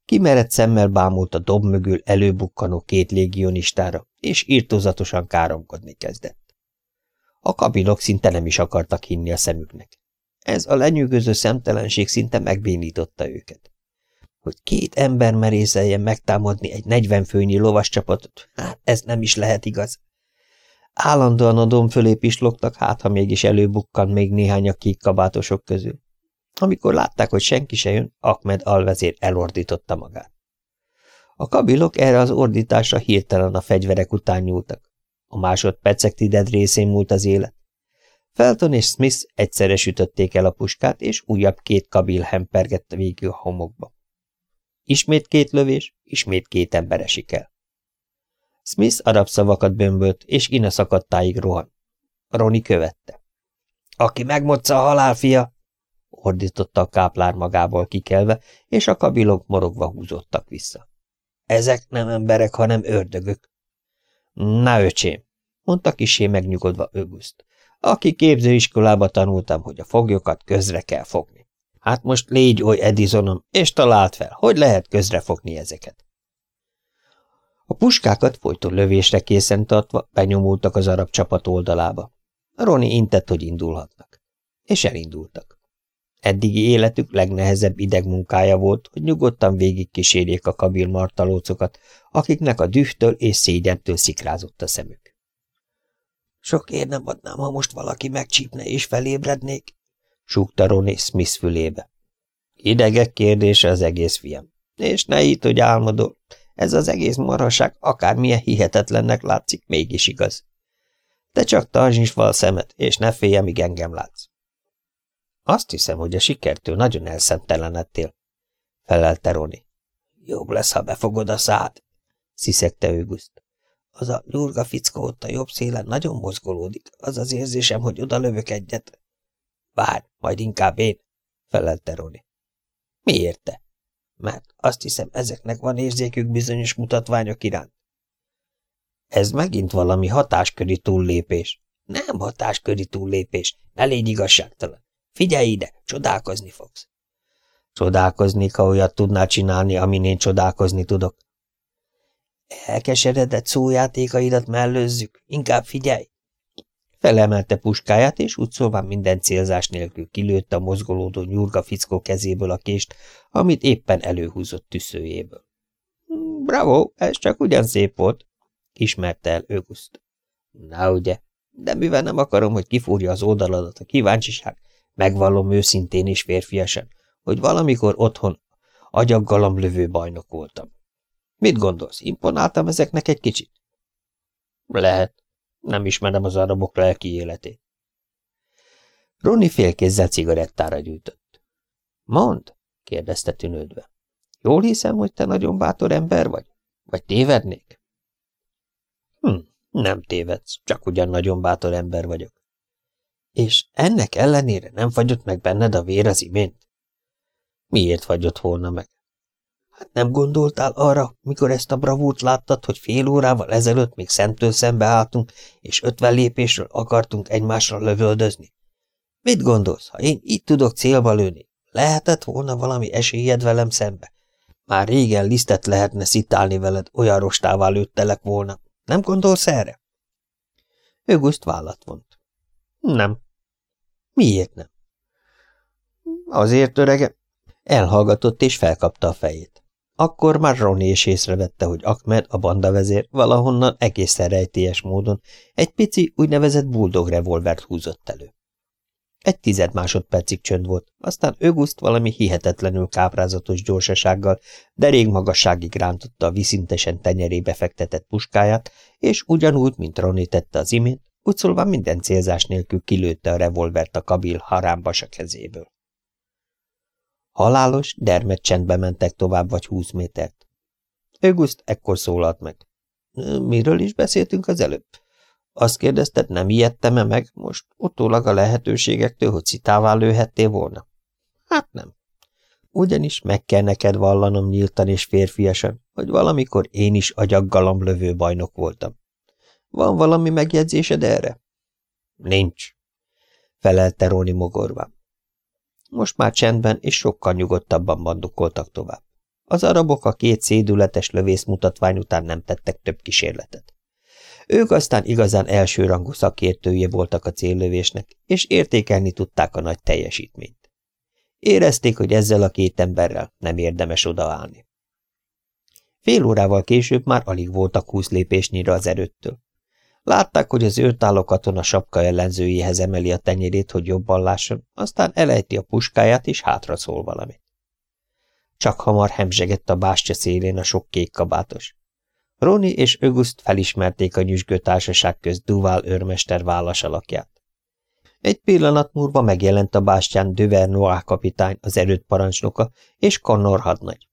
Kimerett szemmel bámult a dob mögül előbukkanó két légionistára, és írtózatosan káromkodni kezdett. A kabilok szinte nem is akartak hinni a szemüknek. Ez a lenyűgöző szemtelenség szinte megbénította őket. Hogy két ember merészeljen megtámadni egy negyvenfőnyi lovas csapatot, hát ez nem is lehet igaz. Állandóan a domb fölé pislogtak, hát ha mégis előbukkan még néhány a kék kabátosok közül. Amikor látták, hogy senki se jön, Ahmed alvezér elordította magát. A kabilok erre az ordításra hirtelen a fegyverek után nyúltak. A másodpercek tided részén múlt az élet. Felton és Smith egyszerre sütötték el a puskát, és újabb két kabil hempergett végül a homokba. Ismét két lövés, ismét két ember esik el. Smith arab szavakat bömbölt, és Ina szakadtáig rohan. Roni követte. – Aki megmocca a halálfia! – ordította a káplár magából kikelve, és a kabilok morogva húzottak vissza. – Ezek nem emberek, hanem ördögök. – Na, öcsém! – mondta kisé megnyugodva Öguszt. – Aki képzőiskolába tanultam, hogy a foglyokat közre kell fogni. Hát most légy oly Edisonom, és talált fel, hogy lehet közrefogni ezeket. A puskákat folyton lövésre készen tartva benyomultak az arab csapat oldalába. Roni intett, hogy indulhatnak. És elindultak. Eddigi életük legnehezebb idegmunkája volt, hogy nyugodtan végigkísérjék a kabil martalócokat, akiknek a dühtől és szégyentől szikrázott a szemük. Sok ér nem adnám, ha most valaki megcsípne és felébrednék, súgta Ronnie Smith fülébe. Idegek kérdése az egész fiam. És ne itt, hogy álmodol. Ez az egész marhaság akármilyen hihetetlennek látszik, mégis igaz. Te csak tartsd val szemet, és ne félj, amíg engem látsz. Azt hiszem, hogy a sikertől nagyon elszentelenedtél, felelte Roni. Jobb lesz, ha befogod a szád, sziszegte Öguszt. Az a nyurga fickó ott a jobb szélen nagyon mozgolódik, az az érzésem, hogy oda lövök egyet. Várj, majd inkább én, felelte Roni. Miért te? Mert azt hiszem, ezeknek van érzékük bizonyos mutatványok iránt. Ez megint valami hatásköri túllépés. Nem hatásköri túllépés, ne légy igazságtalan. Figyelj ide, csodálkozni fogsz. Csodálkozni, ha olyat tudnál csinálni, amin én csodálkozni tudok. Elkeseredett szójátékaidat mellőzzük, inkább figyelj. Felemelte puskáját, és úgy szólván minden célzás nélkül kilőtte a mozgolódó nyurga fickó kezéből a kést, amit éppen előhúzott tüszőjéből. Bravo, ez csak ugyan szép volt, ismerte el Öguszt. Na ugye, de mivel nem akarom, hogy kifúrja az oldaladat a kíváncsiság, megvallom őszintén és férfiasan, hogy valamikor otthon agyaggalamlövő bajnok voltam. Mit gondolsz, imponáltam ezeknek egy kicsit? Lehet. Nem ismerem az arabok lelki életét. Roni félkézzel cigarettára gyújtott. Mond? kérdezte tűnődve. Jól hiszem, hogy te nagyon bátor ember vagy? Vagy tévednék? Hm, nem tévedsz, csak ugyan nagyon bátor ember vagyok. És ennek ellenére nem fagyott meg benned a vér az imént? Miért fagyott volna meg? Hát nem gondoltál arra, mikor ezt a bravúrt láttad, hogy fél órával ezelőtt még szemtől szembe álltunk, és ötven lépésről akartunk egymásra lövöldözni? Mit gondolsz, ha én itt tudok célba lőni? Lehetett volna valami esélyed velem szembe? Már régen lisztet lehetne szitálni veled, olyan rostává lőttelek volna. Nem gondolsz erre? Öguszt vállat vont. Nem. Miért nem? Azért, örege. Elhallgatott és felkapta a fejét. Akkor már Ronnie is észrevette, hogy Ahmed, a bandavezér, valahonnan egészen rejtélyes módon egy pici, úgynevezett bulldog revolvert húzott elő. Egy tized másodpercig csönd volt, aztán Öguszt valami hihetetlenül káprázatos gyorsasággal, de rég magasságig rántotta a viszintesen tenyerébe fektetett puskáját, és ugyanúgy, mint Ronnie tette az imént, úgy szólva minden célzás nélkül kilőtte a revolvert a kabil harámbasa kezéből. Halálos, dermed csendbe mentek tovább vagy húsz métert. Öguszt ekkor szólalt meg. Miről is beszéltünk az előbb? Azt kérdezted, nem ijedtem-e meg most utólag a lehetőségektől, hogy citává lőhettél volna? Hát nem. Ugyanis meg kell neked vallanom nyíltan és férfiasan, hogy valamikor én is lövő bajnok voltam. Van valami megjegyzésed erre? Nincs, felelte Róni mogorva. Most már csendben és sokkal nyugodtabban bandukoltak tovább. Az arabok a két szédületes lövész mutatvány után nem tettek több kísérletet. Ők aztán igazán elsőrangú szakértője voltak a céllövésnek, és értékelni tudták a nagy teljesítményt. Érezték, hogy ezzel a két emberrel nem érdemes odaállni. Fél órával később már alig voltak húsz lépésnyire az erőttől. Látták, hogy az őrtálló katona sapka ellenzőjéhez emeli a tenyérét, hogy jobban lásson, aztán elejti a puskáját, és hátra szól valamit. Csak hamar hemzsegett a bástya szélén a sok kék kabátos. Roni és Öguszt felismerték a nyüzsgő társaság közt Duval őrmester vállas alakját. Egy pillanat múlva megjelent a bástyán Duvernois kapitány, az erőt parancsnoka, és Connor hadnagy.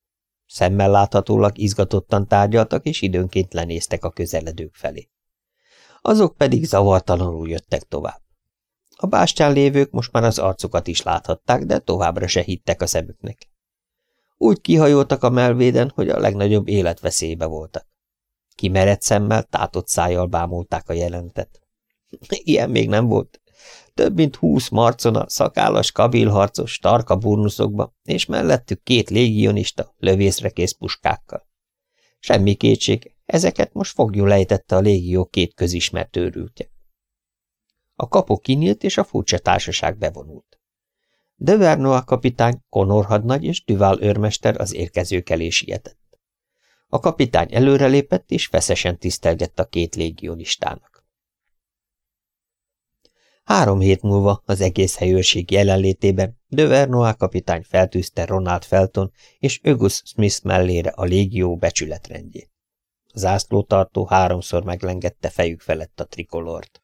Szemmel láthatólag izgatottan tárgyaltak, és időnként lenéztek a közeledők felé azok pedig zavartalanul jöttek tovább. A bástyán lévők most már az arcukat is láthatták, de továbbra se hittek a szemüknek. Úgy kihajoltak a melvéden, hogy a legnagyobb életveszélybe voltak. Kimerett szemmel, tátott szájjal bámulták a jelentet. Ilyen még nem volt. Több mint húsz marcona, szakállas kabilharcos, tarka burnuszokba, és mellettük két légionista, lövészre kész puskákkal. Semmi kétség, Ezeket most fogjul lejtette a légió két közismert őrültje. A kapu kinyílt, és a furcsa társaság bevonult. De Vernoa kapitány, Conor hadnagy és Duval őrmester az érkezők elé sietett. A kapitány előrelépett, és feszesen tisztelgett a két légionistának. Három hét múlva az egész helyőrség jelenlétében de Vernoa kapitány feltűzte Ronald Felton és Ögus Smith mellére a légió becsületrendjét. Zászlótartó háromszor meglengette fejük felett a trikolort.